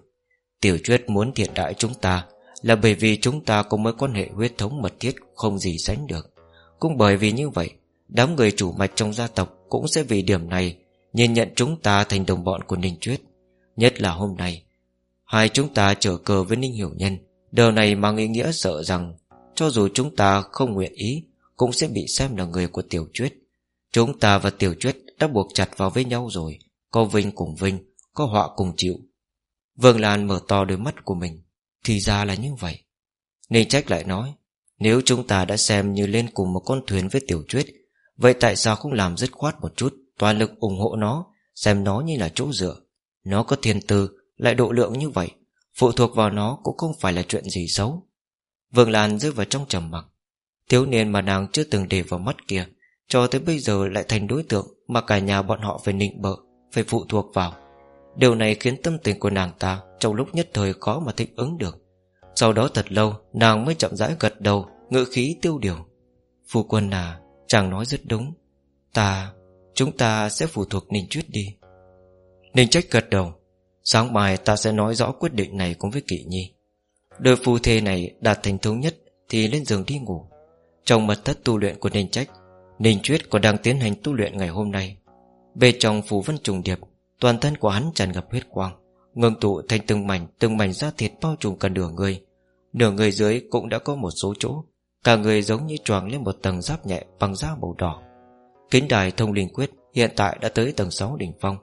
Tiểu Chuyết muốn thiện đại chúng ta Là bởi vì chúng ta có mối quan hệ huyết thống mật thiết Không gì sánh được. Cũng bởi vì như vậy, Đám người chủ mạch trong gia tộc Cũng sẽ vì điểm này Nhìn nhận chúng ta thành đồng bọn của Ninh Chuyết. Nhất là hôm nay, Hai chúng ta trở cờ với Ninh Hiểu Nhân. Điều này mang ý nghĩa sợ rằng, Cho dù chúng ta không nguyện ý, Cũng sẽ bị xem là người của Tiểu Chuyết. Chúng ta và Tiểu Chuyết đã buộc chặt vào với nhau rồi. Có vinh cùng vinh, Có họa cùng chịu Vương Lan mở to đôi mắt của mình. Thì ra là như vậy. Ninh Trách lại nói, Nếu chúng ta đã xem như lên cùng một con thuyền với Tiểu Chuyết Vậy tại sao không làm dứt khoát một chút, Toàn lực ủng hộ nó, Xem nó như là chỗ dựa? Nó có thiên tư, Lại độ lượng như vậy, Phụ thuộc vào nó cũng không phải là chuyện gì xấu. Vương Lan rơi vào trong trầm mặc. Thiếu niên mà nàng chưa từng để vào mắt kia cho tới bây giờ lại thành đối tượng Mà cả nhà bọn họ phải nịnh bợ, Phải phụ thuộc vào. Điều này khiến tâm tình của nàng ta Trong lúc nhất thời khó mà thích ứng được. Sau đó thật lâu, nàng mới chậm rãi gật đầu, Ngữ khí tiêu điều. Phu quân à Chàng nói rất đúng. Ta, Chúng ta sẽ phụ thuộc Ninh Chuyết đi. Ninh Trách gật đầu. Sáng mai ta sẽ nói rõ quyết định này cùng với Kỵ Nhi. Đôi phu thê này đạt thành thống nhất Thì lên giường đi ngủ. Trong mật thất tu luyện của Ninh Trách Ninh Chuyết còn đang tiến hành tu luyện ngày hôm nay. Bên trong phù vân trùng điệp, Toàn thân của hắn tràn ngập huyết quang, Ngưng tụ thành từng mảnh Từng mảnh da thịt bao trùm cả nửa người. Nửa người dưới cũng đã có một số chỗ, Cả người giống như choàng lên một tầng giáp nhẹ Bằng da màu đỏ. Kính đài thông linh quyết hiện tại đã tới tầng 6 đỉnh phong,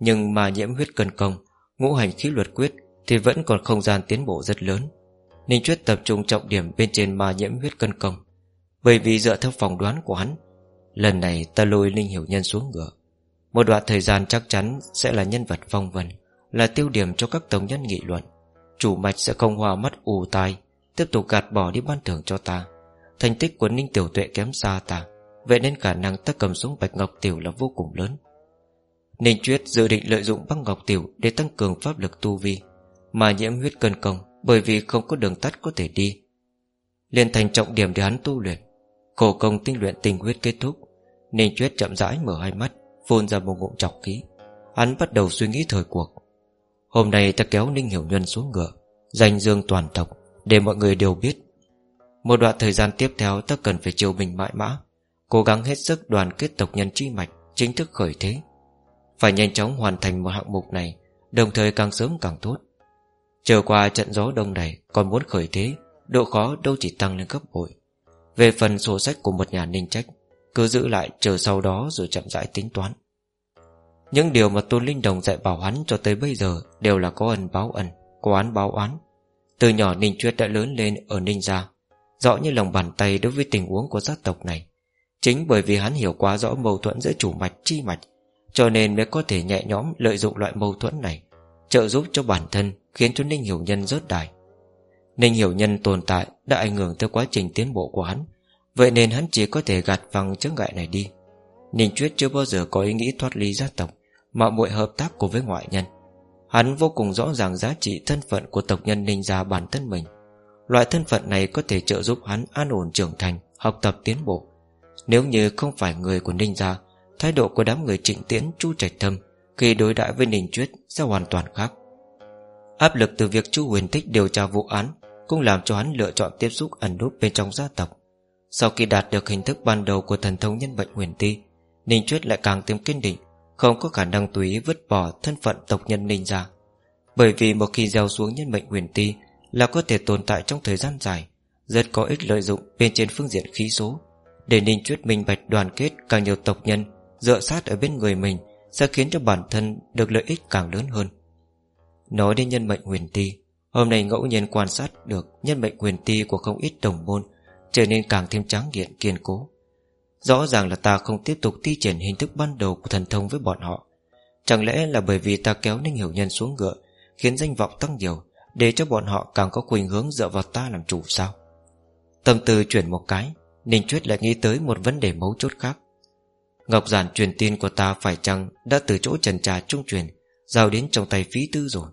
Nhưng mà nhiễm huyết cân công, Ngũ hành khí luật quyết Thì vẫn còn không gian tiến bộ rất lớn. Ninh Chuyết tập trung trọng điểm bên trên ma nhiễm huyết cân công, Bởi vì dựa theo phỏng đoán của hắn Lần này ta lôi Ninh Hiểu Nhân xuống ngựa. Một đoạn thời gian chắc chắn Sẽ là nhân vật phong vân Là tiêu điểm cho các tổng nhân nghị luận. Chủ mạch sẽ không hòa mắt ù tai, Tiếp tục gạt bỏ đi ban thưởng cho ta. Thành tích của Ninh Tiểu Tuệ kém xa ta, Vậy nên khả năng ta cầm súng Bạch Ngọc Tiểu là vô cùng lớn. Ninh Chuyết dự định lợi dụng băng Ngọc Tiểu Để tăng cường pháp lực tu vi, Mà nhiễm huyết cân công Bởi vì không có đường tắt có thể đi. Liền thành trọng điểm để hắn tu luyện, Khổ công tinh luyện tình huyết kết thúc Ninh Chuyết chậm rãi mở hai mắt, Phun ra một ngụm chọc khí. Hắn bắt đầu suy nghĩ thời cuộc. Hôm nay ta kéo Ninh Hiểu Nhân xuống ngựa, Danh dương toàn tộc, Để mọi người đều biết. Một đoạn thời gian tiếp theo, ta cần phải chiều mình mãi mã, Cố gắng hết sức đoàn kết tộc nhân chi mạch, Chính thức khởi thế. Phải nhanh chóng hoàn thành một hạng mục này, Đồng thời càng sớm càng tốt. Trở qua trận gió đông này, Còn muốn khởi thế, Độ khó đâu chỉ tăng lên gấp bội. Về phần sổ sách của một nhà ninh trách cứ giữ lại, chờ sau đó rồi chậm rãi tính toán. Những điều mà Tôn Linh Đồng dạy bảo hắn cho tới bây giờ Đều là có ân báo ân Có án báo án. Từ nhỏ Ninh Chuyết đã lớn lên ở Ninh Gia, Rõ như lòng bàn tay đối với tình huống của gia tộc này. Chính bởi vì hắn hiểu quá rõ mâu thuẫn giữa chủ mạch, chi mạch, Cho nên mới có thể nhẹ nhõm lợi dụng loại mâu thuẫn này, Trợ giúp cho bản thân Khiến cho Ninh Hiểu Nhân rớt đài. Ninh Hiểu Nhân tồn tại Đã ảnh hưởng tới quá trình tiến bộ của hắn. Vậy nên hắn chỉ có thể gạt văng chướng ngại này đi. Ninh Chuyết chưa bao giờ có ý nghĩ thoát ly gia tộc Mạo muội hợp tác cùng với ngoại nhân. Hắn vô cùng rõ ràng giá trị thân phận của tộc nhân Ninh gia bản thân mình. Loại thân phận này có thể trợ giúp hắn an ổn trưởng thành, Học tập tiến bộ. Nếu như không phải người của Ninh Gia, Thái độ của đám người trịnh tiễn, Chu Trạch Thâm Khi đối đãi với Ninh Chuyết sẽ hoàn toàn khác. Áp lực từ việc Chu Huyền Tích điều tra vụ án Cũng làm cho hắn lựa chọn tiếp xúc ẩn núp bên trong gia tộc. Sau khi đạt được hình thức ban đầu của thần thông nhân bệnh huyền ti, Ninh Chuyết lại càng thêm kiên định, Không có khả năng tùy ý vứt bỏ thân phận tộc nhân Ninh Gia Bởi vì một khi gieo xuống nhân mệnh huyền ti Là có thể tồn tại trong thời gian dài, Rất có ích lợi dụng bên trên phương diện khí số. Để Ninh Chuyết minh bạch đoàn kết càng nhiều tộc nhân, Dựa sát ở bên người mình Sẽ khiến cho bản thân được lợi ích càng lớn hơn. Nói đến nhân mệnh huyền ti, Hôm nay ngẫu nhiên quan sát được Nhân mệnh huyền ti của không ít đồng môn Trở nên càng thêm tráng nghiện kiên cố. Rõ ràng là ta không tiếp tục thi triển hình thức ban đầu của thần thông với bọn họ. Chẳng lẽ là bởi vì ta kéo Ninh Hiểu Nhân xuống ngựa, Khiến danh vọng tăng nhiều, Để cho bọn họ càng có khuynh hướng dựa vào ta làm chủ sao? Tâm tư chuyển một cái, Ninh Chuyết lại nghĩ tới một vấn đề mấu chốt khác. Ngọc giản truyền tin của ta phải chăng Đã từ chỗ trần trà trung truyền, Giao đến trong tay phí tư rồi?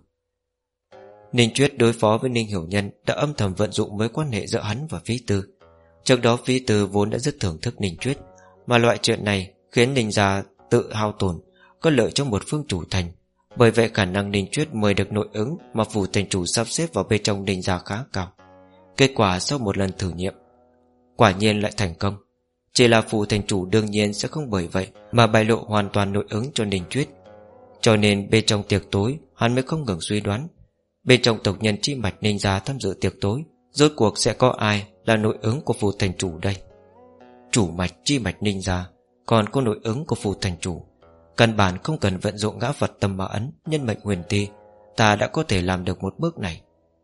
Ninh Chuyết đối phó với Ninh Hiểu Nhân Đã âm thầm vận dụng mối quan hệ giữa hắn và phí tư. Trước đó Vi Từ vốn đã rất thưởng thức Ninh Chuyết Mà loại chuyện này khiến Ninh gia tự hao tổn, Có lợi cho một phương chủ thành. Bởi vậy khả năng Ninh Chuyết mời được nội ứng Mà phủ thành chủ sắp xếp vào bên trong Ninh gia khá cao. Kết quả sau một lần thử nghiệm, Quả nhiên lại thành công. Chỉ là phủ thành chủ đương nhiên sẽ không bởi vậy Mà bại lộ hoàn toàn nội ứng cho Ninh Chuyết Cho nên bên trong tiệc tối, Hắn mới không ngừng suy đoán. Bên trong tộc nhân chi mạch ninh gia tham dự tiệc tối Rốt cuộc sẽ có ai là nội ứng của phù thành chủ đây? Chủ mạch, chi mạch ninh ra Còn có nội ứng của phù thành chủ. Căn bản không cần vận dụng ngã Phật tâm ma ấn, Nhân mệnh huyền ti, Ta đã có thể làm được một bước này.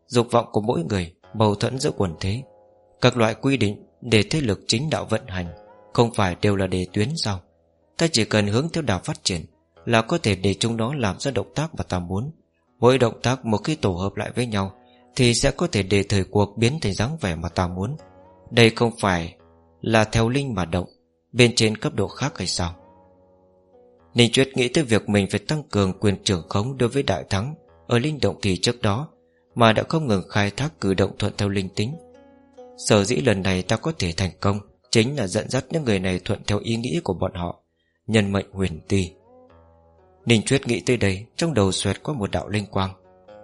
Dục vọng của mỗi người, Mâu thuẫn giữa quần thế. Các loại quy định để thế lực chính đạo vận hành Không phải đều là đề tuyến sao Ta chỉ cần hướng theo đạo phát triển Là có thể để chúng nó làm ra động tác mà ta muốn. Mỗi động tác một khi tổ hợp lại với nhau thì sẽ có thể để thời cuộc biến thành dáng vẻ mà ta muốn. Đây không phải là theo linh mà động, Bên trên cấp độ khác hay sao? Ninh Chuyết nghĩ tới việc mình phải tăng cường quyền trưởng khống đối với đại thắng Ở linh động kỳ trước đó Mà đã không ngừng khai thác cử động thuận theo linh tính. Sở dĩ lần này ta có thể thành công Chính là dẫn dắt những người này thuận theo ý nghĩ của bọn họ, Nhân mệnh huyền ti. Ninh Chuyết nghĩ tới đây, Trong đầu xoẹt qua một đạo linh quang.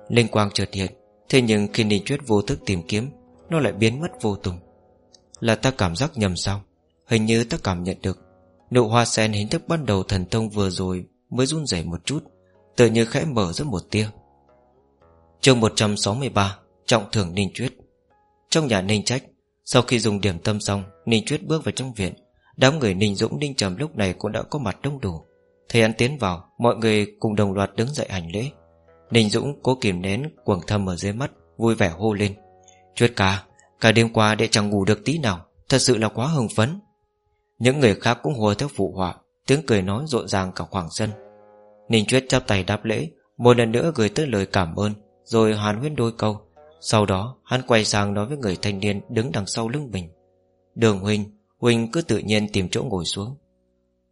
Linh quang chợt hiện Thế nhưng khi Ninh Chuyết vô thức tìm kiếm, Nó lại biến mất vô tung. Là ta cảm giác nhầm sao? Hình như ta cảm nhận được. Nụ hoa sen hình thức ban đầu thần thông vừa rồi Mới run rẩy một chút Tự như khẽ mở ra một tia. Chương 163 Trọng thưởng Ninh Chuyết. Trong nhà Ninh Trách, Sau khi dùng điểm tâm xong, Ninh Chuyết bước vào trong viện. Đám người Ninh Dũng, Ninh Trầm lúc này cũng đã có mặt đông đủ. Thấy hắn tiến vào, Mọi người cùng đồng loạt đứng dậy hành lễ. Ninh Dũng cố kìm nén quầng thâm ở dưới mắt, Vui vẻ hô lên. Chuyết ca, Cả đêm qua đệ chẳng ngủ được tí nào, Thật sự là quá hưng phấn. Những người khác cũng hùa theo phụ họa, Tiếng cười nói rộn ràng cả khoảng sân. Ninh Chuyết chắp tay đáp lễ, Một lần nữa gửi tới lời cảm ơn, Rồi hàn huyên đôi câu. Sau đó, hắn quay sang nói với người thanh niên Đứng đằng sau lưng mình. Đường Huynh Huynh cứ tự nhiên tìm chỗ ngồi xuống.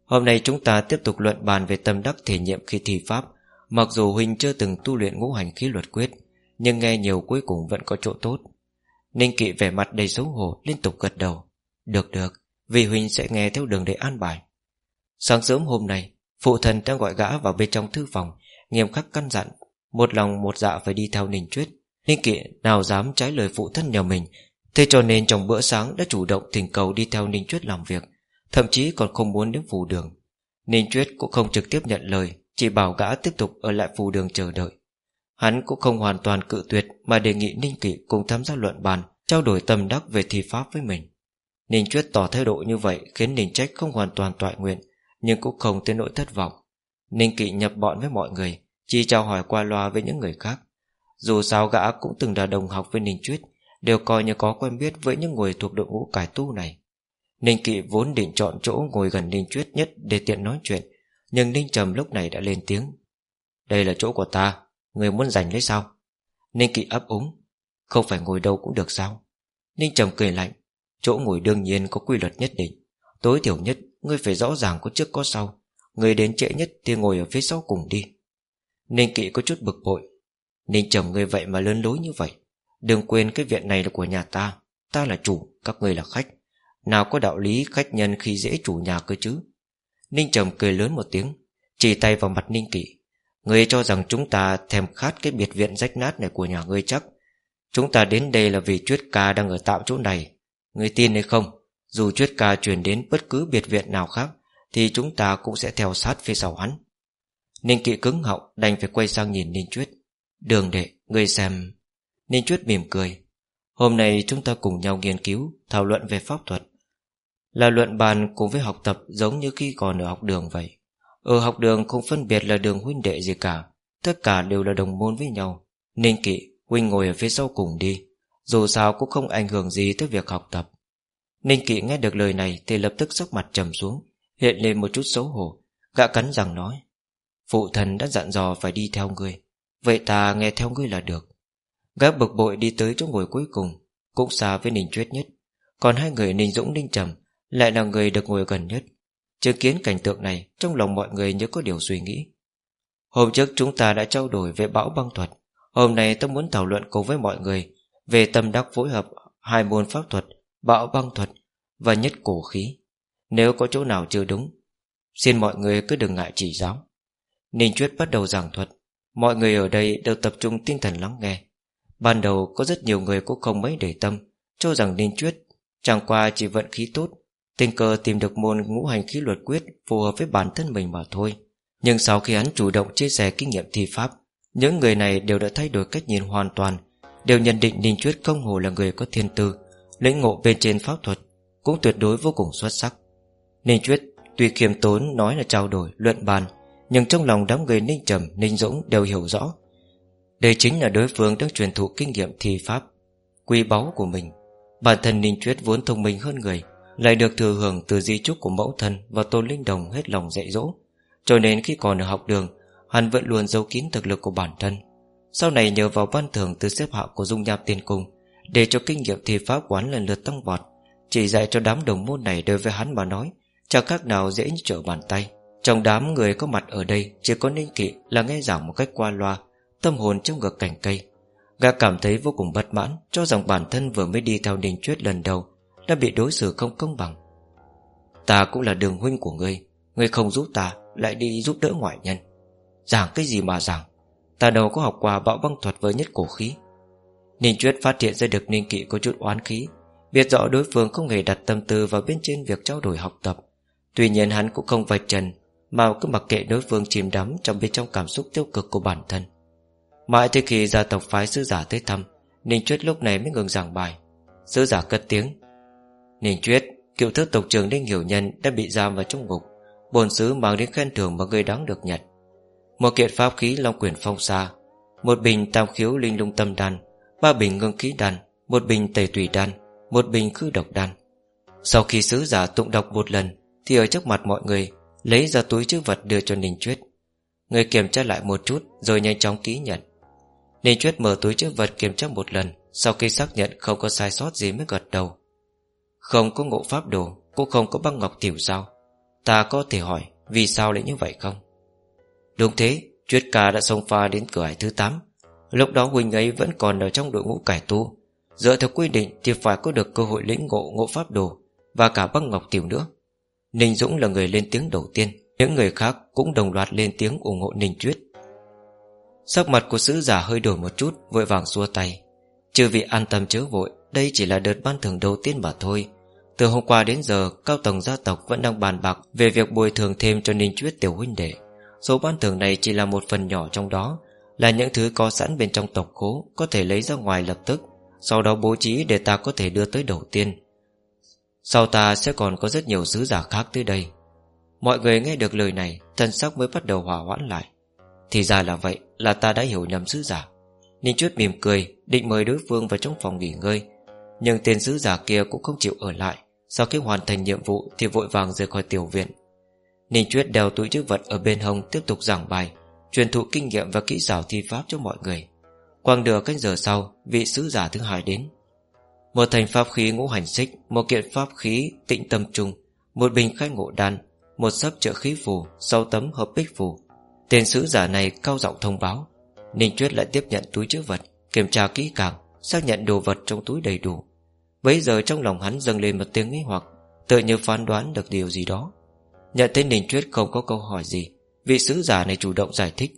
Hôm nay chúng ta tiếp tục luận bàn về tâm đắc thể nghiệm khi thi pháp. Mặc dù Huynh chưa từng tu luyện ngũ hành khí luật quyết, Nhưng nghe nhiều cuối cùng vẫn có chỗ tốt. Ninh kỵ vẻ mặt đầy xấu hổ, Liên tục gật đầu. Được được, Vì Huynh sẽ nghe theo đường để an bài. Sáng sớm hôm nay, Phụ thần đang gọi gã vào bên trong thư phòng, Nghiêm khắc căn dặn, Một lòng một dạ phải đi theo Ninh Chuyết Ninh kỵ nào dám trái lời phụ thân nhà mình, Thế cho nên trong bữa sáng đã chủ động thỉnh cầu đi theo Ninh Chuyết làm việc, Thậm chí còn không muốn đến phù đường. Ninh Chuyết cũng không trực tiếp nhận lời chỉ bảo gã tiếp tục ở lại phù đường chờ đợi. Hắn cũng không hoàn toàn cự tuyệt Mà đề nghị Ninh Kỵ cùng tham gia luận bàn, Trao đổi tâm đắc về thi pháp với mình. Ninh Chuyết tỏ thái độ như vậy Khiến Ninh Trách không hoàn toàn toại nguyện, Nhưng cũng không tới nỗi thất vọng. Ninh Kỵ nhập bọn với mọi người, Chỉ trao hỏi qua loa với những người khác. Dù sao gã cũng từng là đồng học với Ninh Chuyết, Đều coi như có quen biết với những người thuộc đội ngũ cải tu này. Ninh Kỵ vốn định chọn chỗ ngồi gần Ninh Chuyết nhất để tiện nói chuyện nhưng Ninh Trầm lúc này đã lên tiếng. Đây là chỗ của ta Người muốn giành lấy sao? Ninh Kỵ ấp úng. Không phải ngồi đâu cũng được sao? Ninh Trầm cười lạnh. Chỗ ngồi đương nhiên có quy luật nhất định. Tối thiểu nhất Ngươi phải rõ ràng có trước có sau. Người đến trễ nhất thì ngồi ở phía sau cùng đi. Ninh Kỵ có chút bực bội. Ninh Trầm ngươi vậy mà lớn lối như vậy. Đừng quên cái viện này là của nhà ta. Ta là chủ, các ngươi là khách. Nào có đạo lý khách nhân khi dễ chủ nhà cơ chứ? Ninh Trầm cười lớn một tiếng Chỉ tay vào mặt Ninh Kỵ. Ngươi cho rằng chúng ta thèm khát cái biệt viện rách nát này của nhà ngươi chắc. Chúng ta đến đây là vì Chuyết ca đang ở tạm chỗ này. Ngươi tin hay không? Dù Chuyết ca chuyển đến bất cứ biệt viện nào khác Thì chúng ta cũng sẽ theo sát phía sau hắn. Ninh Kỵ cứng họng Đành phải quay sang nhìn Ninh Chuyết. Đường đệ, ngươi xem. Ninh Chuyết mỉm cười. Hôm nay chúng ta cùng nhau nghiên cứu Thảo luận về pháp thuật là luận bàn cùng với học tập giống như khi còn ở học đường vậy. Ở học đường không phân biệt là đường huynh đệ gì cả, Tất cả đều là đồng môn với nhau. Ninh kỵ, Huynh ngồi ở phía sau cùng đi, Dù sao cũng không ảnh hưởng gì tới việc học tập. Ninh Kỵ nghe được lời này Thì lập tức sắc mặt trầm xuống, Hiện lên một chút xấu hổ, Gã cắn rằng nói, Phụ thần đã dặn dò phải đi theo ngươi, Vậy ta nghe theo ngươi là được. Gã bực bội đi tới chỗ ngồi cuối cùng, Cũng xa với Ninh Chuyết nhất. Còn hai người Ninh Dũng, Ninh Trầm lại là người được ngồi gần nhất. Chứng kiến cảnh tượng này, Trong lòng mọi người nhớ có điều suy nghĩ. Hôm trước chúng ta đã trao đổi về bão băng thuật. Hôm nay tôi muốn thảo luận cùng với mọi người Về tâm đắc phối hợp Hai môn pháp thuật, Bão băng thuật Và nhất cổ khí. Nếu có chỗ nào chưa đúng, Xin mọi người cứ đừng ngại chỉ giáo. Ninh Chuyết bắt đầu giảng thuật. Mọi người ở đây đều tập trung tinh thần lắng nghe. Ban đầu có rất nhiều người cũng không mấy để tâm, Cho rằng Ninh Chuyết Chẳng qua chỉ vận khí tốt Tình cờ tìm được môn ngũ hành khí luật quyết Phù hợp với bản thân mình mà thôi. Nhưng sau khi hắn chủ động chia sẻ kinh nghiệm thi pháp Những người này đều đã thay đổi cách nhìn hoàn toàn Đều nhận định Ninh Chuyết công hồ là người có thiên tư Lĩnh ngộ bên trên pháp thuật Cũng tuyệt đối vô cùng xuất sắc. Ninh Chuyết tuy khiêm tốn nói là trao đổi, luận bàn Nhưng trong lòng đám người Ninh Trầm, Ninh Dũng đều hiểu rõ. Đây chính là đối phương đang truyền thụ kinh nghiệm thi pháp Quý báu của mình. Bản thân Ninh Chuyết vốn thông minh hơn người lại được thừa hưởng từ di trúc của mẫu thân Và Tôn Linh Đồng hết lòng dạy dỗ. Cho nên khi còn ở học đường, Hắn vẫn luôn giấu kín thực lực của bản thân. Sau này nhờ vào ban thưởng từ xếp hạng của Dung Nham Tiên Cung, Để cho kinh nghiệm thi pháp quán lần lượt tăng vọt, Chỉ dạy cho đám đồng môn này đối với hắn mà nói, Chẳng khác nào dễ như trở bàn tay. Trong đám người có mặt ở đây, Chỉ có Ninh Kỵ là nghe giảng một cách qua loa, Tâm hồn trong ngực cành cây. Gã cảm thấy vô cùng bất mãn, Cho rằng bản thân vừa mới đi theo Ninh Chuyết lần đầu đã bị đối xử không công bằng. Ta cũng là đường huynh của ngươi Ngươi không giúp ta, Lại đi giúp đỡ ngoại nhân. Giảng cái gì mà giảng? Ta đâu có học qua bạo băng thuật với nhất cổ khí. Ninh Chuyết phát hiện ra được Ninh Kỵ có chút oán khí, Biết rõ đối phương không hề đặt tâm tư vào bên trên việc trao đổi học tập. Tuy nhiên hắn cũng không vạch trần, Mà cứ mặc kệ đối phương chìm đắm Trong bên trong cảm xúc tiêu cực của bản thân. Mãi tới khi gia tộc phái sứ giả tới thăm, Ninh Chuyết lúc này mới ngừng giảng bài. Sứ giả cất tiếng Ninh Chuyết Cựu thức tộc trưởng Ninh Hiểu Nhân đã bị giam vào trong ngục. Bồn sứ mang đến khen thưởng mà người đáng được nhận. Một kiện pháp khí long quyền phong xa Một bình tam khiếu linh lung tâm đan, Ba bình ngưng khí đan, Một bình tẩy tùy đan, Một bình khư độc đan. Sau khi sứ giả tụng đọc một lần, thì ở trước mặt mọi người, Lấy ra túi chữ vật đưa cho Ninh Chuyết Người kiểm tra lại một chút, Rồi nhanh chóng ký nhận. Ninh Chuyết mở túi chữ vật kiểm tra một lần, Sau khi xác nhận không có sai sót gì mới gật đầu. Không có ngộ pháp đồ, Cũng không có băng ngọc tiểu sao Ta có thể hỏi, Vì sao lại như vậy không? Đúng thế Chuyết ca đã xông pha đến cửa hải thứ 8 Lúc đó Huynh ấy vẫn còn ở trong đội ngũ cải tu. Dựa theo quy định thì phải có được cơ hội lĩnh ngộ ngộ pháp đồ, Và cả băng ngọc tiểu nữa. Ninh Dũng là người lên tiếng đầu tiên, Những người khác cũng đồng loạt lên tiếng ủng hộ Ninh Chuyết Sắc mặt của sứ giả hơi đổi một chút, Vội vàng xua tay. Chư vị an tâm chớ vội, Đây chỉ là đợt ban thưởng đầu tiên mà thôi. Từ hôm qua đến giờ, Cao tầng gia tộc vẫn đang bàn bạc Về việc bồi thường thêm cho Ninh Chuyết tiểu huynh đệ. Số ban thưởng này chỉ là một phần nhỏ trong đó, Là những thứ có sẵn bên trong tộc khố, Có thể lấy ra ngoài lập tức, Sau đó bố trí để ta có thể đưa tới đầu tiên. Sau ta sẽ còn có rất nhiều sứ giả khác tới đây. Mọi người nghe được lời này, Thần sắc mới bắt đầu hòa hoãn lại. Thì ra là vậy, là ta đã hiểu nhầm sứ giả. Ninh Chuyết mỉm cười, Định mời đối phương vào trong phòng nghỉ ngơi. Nhưng tên sứ giả kia cũng không chịu ở lại. Sau khi hoàn thành nhiệm vụ Thì vội vàng rời khỏi tiểu viện. Ninh Chuyết đeo túi chức vật ở bên hông Tiếp tục giảng bài, Truyền thụ kinh nghiệm và kỹ xảo thi pháp cho mọi người. Quang nửa canh giờ sau, Vị sứ giả thứ hai đến. Một thành pháp khí ngũ hành xích, Một kiện pháp khí tịnh tâm trung, Một bình khai ngộ đan, Một sấp trợ khí phù, Sáu tấm hợp bích phù. Tên sứ giả này cao giọng thông báo. Ninh Chuyết lại tiếp nhận túi chữ vật, Kiểm tra kỹ càng, Xác nhận đồ vật trong túi đầy đủ. Bấy giờ trong lòng hắn dâng lên một tiếng nghi hoặc Tự như phán đoán được điều gì đó. Nhận thấy Ninh Chuyết không có câu hỏi gì, Vị sứ giả này chủ động giải thích.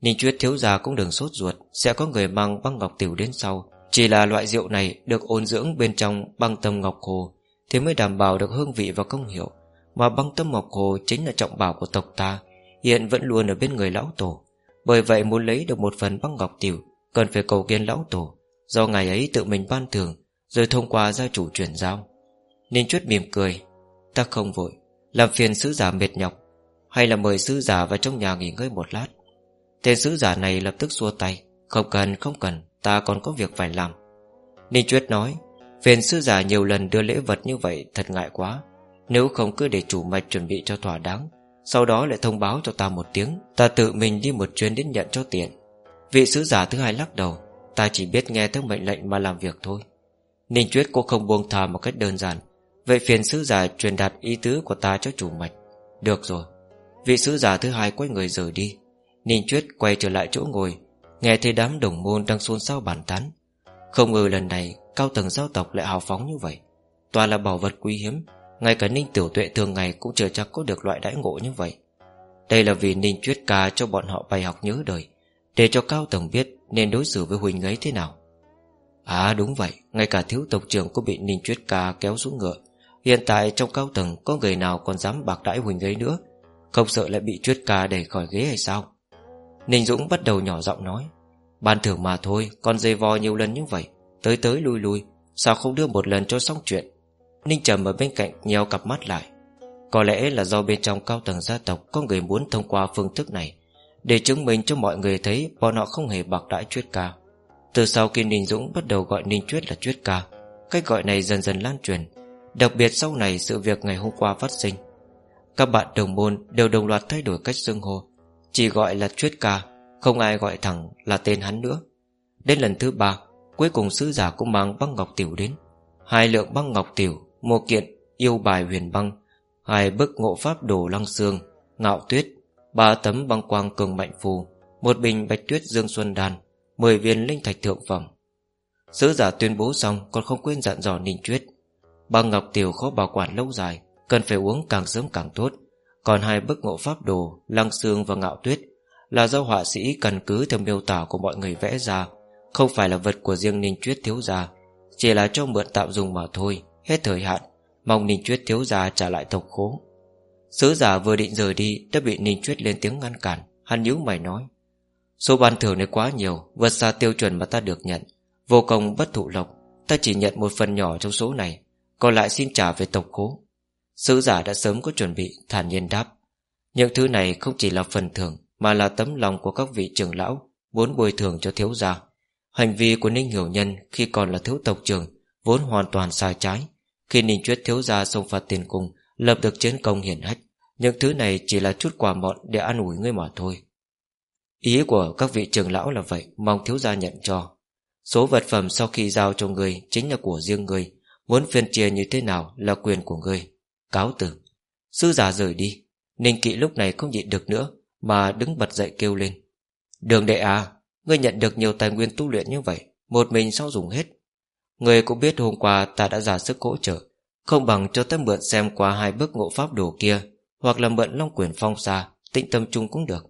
Ninh Chuyết thiếu gia cũng đừng sốt ruột, Sẽ có người mang băng ngọc tiểu đến sau. Chỉ là loại rượu này được ôn dưỡng bên trong băng tâm ngọc hồ, Thì mới đảm bảo được hương vị và công hiệu. Mà băng tâm ngọc hồ chính là trọng bảo của tộc ta, Hiện vẫn luôn ở bên người lão tổ. Bởi vậy muốn lấy được một phần băng ngọc tiểu, Cần phải cầu kiên lão tổ. Do ngày ấy tự mình ban thường rồi thông qua gia chủ chuyển giao. Nên chuất mỉm cười, Ta không vội, Làm phiền sứ giả mệt nhọc, Hay là mời sứ giả vào trong nhà nghỉ ngơi một lát. Tên sứ giả này lập tức xua tay, Không cần không cần, Ta còn có việc phải làm. Ninh Chuyết nói, Phiền sư giả nhiều lần đưa lễ vật như vậy Thật ngại quá, Nếu không cứ để chủ mạch chuẩn bị cho thỏa đáng, Sau đó lại thông báo cho ta một tiếng, Ta tự mình đi một chuyến đến nhận cho tiện. Vị sứ giả thứ hai lắc đầu, Ta chỉ biết nghe theo mệnh lệnh mà làm việc thôi. Ninh Chuyết cũng không buông thà một cách đơn giản. Vậy phiền sứ giả truyền đạt ý tứ của ta cho chủ mạch. Được rồi. Vị sứ giả thứ hai quay người rời đi. Ninh Chuyết quay trở lại chỗ ngồi, Nghe thấy đám đồng môn đang xôn xao bàn tán. Không ngờ lần này, Cao tầng giao tộc lại hào phóng như vậy. Toàn là bảo vật quý hiếm, Ngay cả Ninh Tiểu Tuệ thường ngày cũng chưa chắc có được loại đãi ngộ như vậy. Đây là vì Ninh Chuyết ca cho bọn họ bài học nhớ đời, Để cho Cao tầng biết Nên đối xử với Huỳnh ấy thế nào. À đúng vậy. Ngay cả thiếu tộc trưởng cũng bị Ninh Chuyết ca kéo xuống ngựa. Hiện tại trong cao tầng Có người nào còn dám bạc đãi Huỳnh ấy nữa? Không sợ lại bị Chuyết ca đẩy khỏi ghế hay sao? Ninh Dũng bắt đầu nhỏ giọng nói. Ban thưởng mà thôi, con dây vò nhiều lần như vậy. Tới tới lui lui, Sao không đưa một lần cho xong chuyện? Ninh Trầm ở bên cạnh nheo cặp mắt lại. Có lẽ là do bên trong cao tầng gia tộc Có người muốn thông qua phương thức này, Để chứng minh cho mọi người thấy Bọn họ không hề bạc đãi Chuyết ca. Từ sau khi Ninh Dũng bắt đầu gọi Ninh Chuyết là Chuyết ca, Cách gọi này dần dần lan truyền. Đặc biệt sau này sự việc ngày hôm qua phát sinh, Các bạn đồng môn đều đồng loạt thay đổi cách xưng hô. Chỉ gọi là Chuyết ca, Không ai gọi thẳng là tên hắn nữa. Đến lần thứ ba, Cuối cùng sứ giả cũng mang băng ngọc tiểu đến. Hai lượng băng ngọc tiểu, Một kiện yêu bài huyền băng, Hai bức ngộ pháp đồ lăng xương, Ngạo tuyết, Ba tấm băng quang cường mạnh phù, Một bình bạch tuyết dương xuân đàn 10 viên linh thạch thượng phẩm. Sứ giả tuyên bố xong, Còn không quên dặn dò Ninh Chuyết. Băng ngọc tiểu khó bảo quản lâu dài, Cần phải uống càng sớm càng tốt. Còn hai bức ngộ pháp đồ, Lăng xương và ngạo tuyết, Là do họa sĩ căn cứ theo miêu tả của mọi người vẽ ra, Không phải là vật của riêng Ninh Chuyết thiếu gia. Chỉ là cho mượn tạm dùng mà thôi, Hết thời hạn, Mong Ninh Chuyết thiếu gia trả lại tộc khố. Sứ giả vừa định rời đi, Đã bị Ninh Chuyết lên tiếng ngăn cản, Hắn nhíu mày nói. Số ban thưởng này quá nhiều, Vượt xa tiêu chuẩn mà ta được nhận. Vô công bất thụ lộc, Ta chỉ nhận một phần nhỏ trong số này, còn lại xin trả về tộc khố Sứ giả đã sớm có chuẩn bị, Thản nhiên đáp. Những thứ này không chỉ là phần thưởng, Mà là tấm lòng của các vị trưởng lão Muốn bồi thường cho thiếu gia. Hành vi của Ninh Hiểu Nhân Khi còn là thiếu tộc trưởng, Vốn hoàn toàn sai trái. Khi Ninh Chuyết thiếu gia xông phạt tiền cung Lập được chiến công hiển hách, Những thứ này chỉ là chút quà mọn để an ủi ngươi mà thôi. Ý của các vị trưởng lão là vậy, Mong thiếu gia nhận cho. Số vật phẩm sau khi giao cho người Chính là của riêng người Muốn phiên chia như thế nào là quyền của người. Cáo từ. Sư giả rời đi. Ninh kỵ lúc này không nhịn được nữa, Mà đứng bật dậy kêu lên. Đường đệ à Ngươi nhận được nhiều tài nguyên tu luyện như vậy, Một mình sao dùng hết? Ngươi cũng biết hôm qua ta đã giả sức hỗ trợ, Không bằng cho ta mượn xem qua hai bức ngộ pháp đồ kia, Hoặc là mượn long quyền phong xa Tịnh tâm trung cũng được.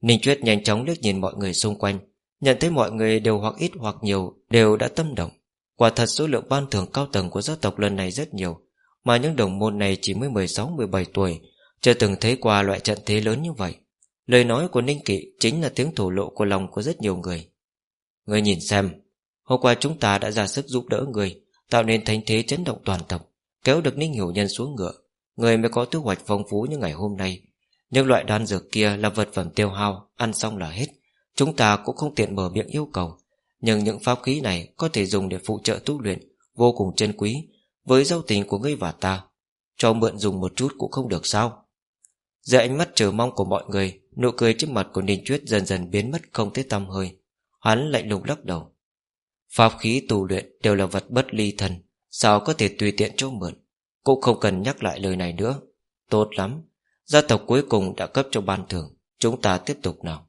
Ninh Chuyết nhanh chóng liếc nhìn mọi người xung quanh, Nhận thấy mọi người đều hoặc ít hoặc nhiều Đều đã tâm động. Quả thật số lượng ban thưởng cao tầng của gia tộc lần này rất nhiều, Mà những đồng môn này chỉ mới 16-17 tuổi, Chưa từng thấy qua loại trận thế lớn như vậy. Lời nói của Ninh Kỵ chính là tiếng thổ lộ của lòng của rất nhiều người. Người nhìn xem, Hôm qua chúng ta đã ra sức giúp đỡ người Tạo nên thánh thế chấn động toàn tộc, Kéo được Ninh Hiểu Nhân xuống ngựa. Người mới có thu hoạch phong phú như ngày hôm nay. Nhưng loại đan dược kia là vật phẩm tiêu hao, Ăn xong là hết. Chúng ta cũng không tiện mở miệng yêu cầu. Nhưng những pháp khí này có thể dùng để phụ trợ tu luyện, Vô cùng chân quý. Với giao tình của ngươi và ta, Cho mượn dùng một chút cũng không được sao? Giữa ánh mắt chờ mong của mọi người, Nụ cười trước mặt của Ninh Chuyết dần dần biến mất không thấy tăm hơi. Hắn lạnh lùng lắc đầu. Pháp khí tu luyện đều là vật bất ly thân Sao có thể tùy tiện cho mượn? Cũng không cần nhắc lại lời này nữa. Tốt lắm. Gia tộc cuối cùng đã cấp cho ban thưởng. Chúng ta tiếp tục nào.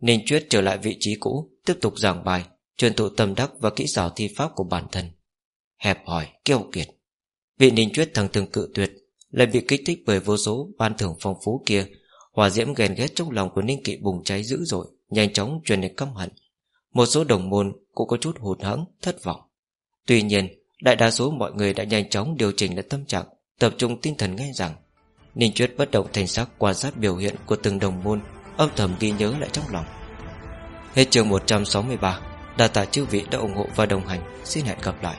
Ninh Chuyết trở lại vị trí cũ Tiếp tục giảng bài Truyền thụ tâm đắc và kỹ xảo thi pháp của bản thân. Hẹp hỏi, kêu kiệt. Vị Ninh Chuyết thằng từng cự tuyệt Lại bị kích thích bởi vô số ban thưởng phong phú kia. Hòa diễm ghen ghét trong lòng của Ninh Kỵ bùng cháy dữ dội Nhanh chóng truyền đến căm hận. Một số đồng môn cũng có chút hụt hẫng Thất vọng. Tuy nhiên đại đa số mọi người đã nhanh chóng điều chỉnh lại tâm trạng Tập trung tinh thần nghe rằng Ninh Chuyết bất động thành sắc quan sát biểu hiện của từng đồng môn, Âm thầm ghi nhớ lại trong lòng. Hết chương 163 Đà tạ chư vị đã ủng hộ và đồng hành. Xin hẹn gặp lại.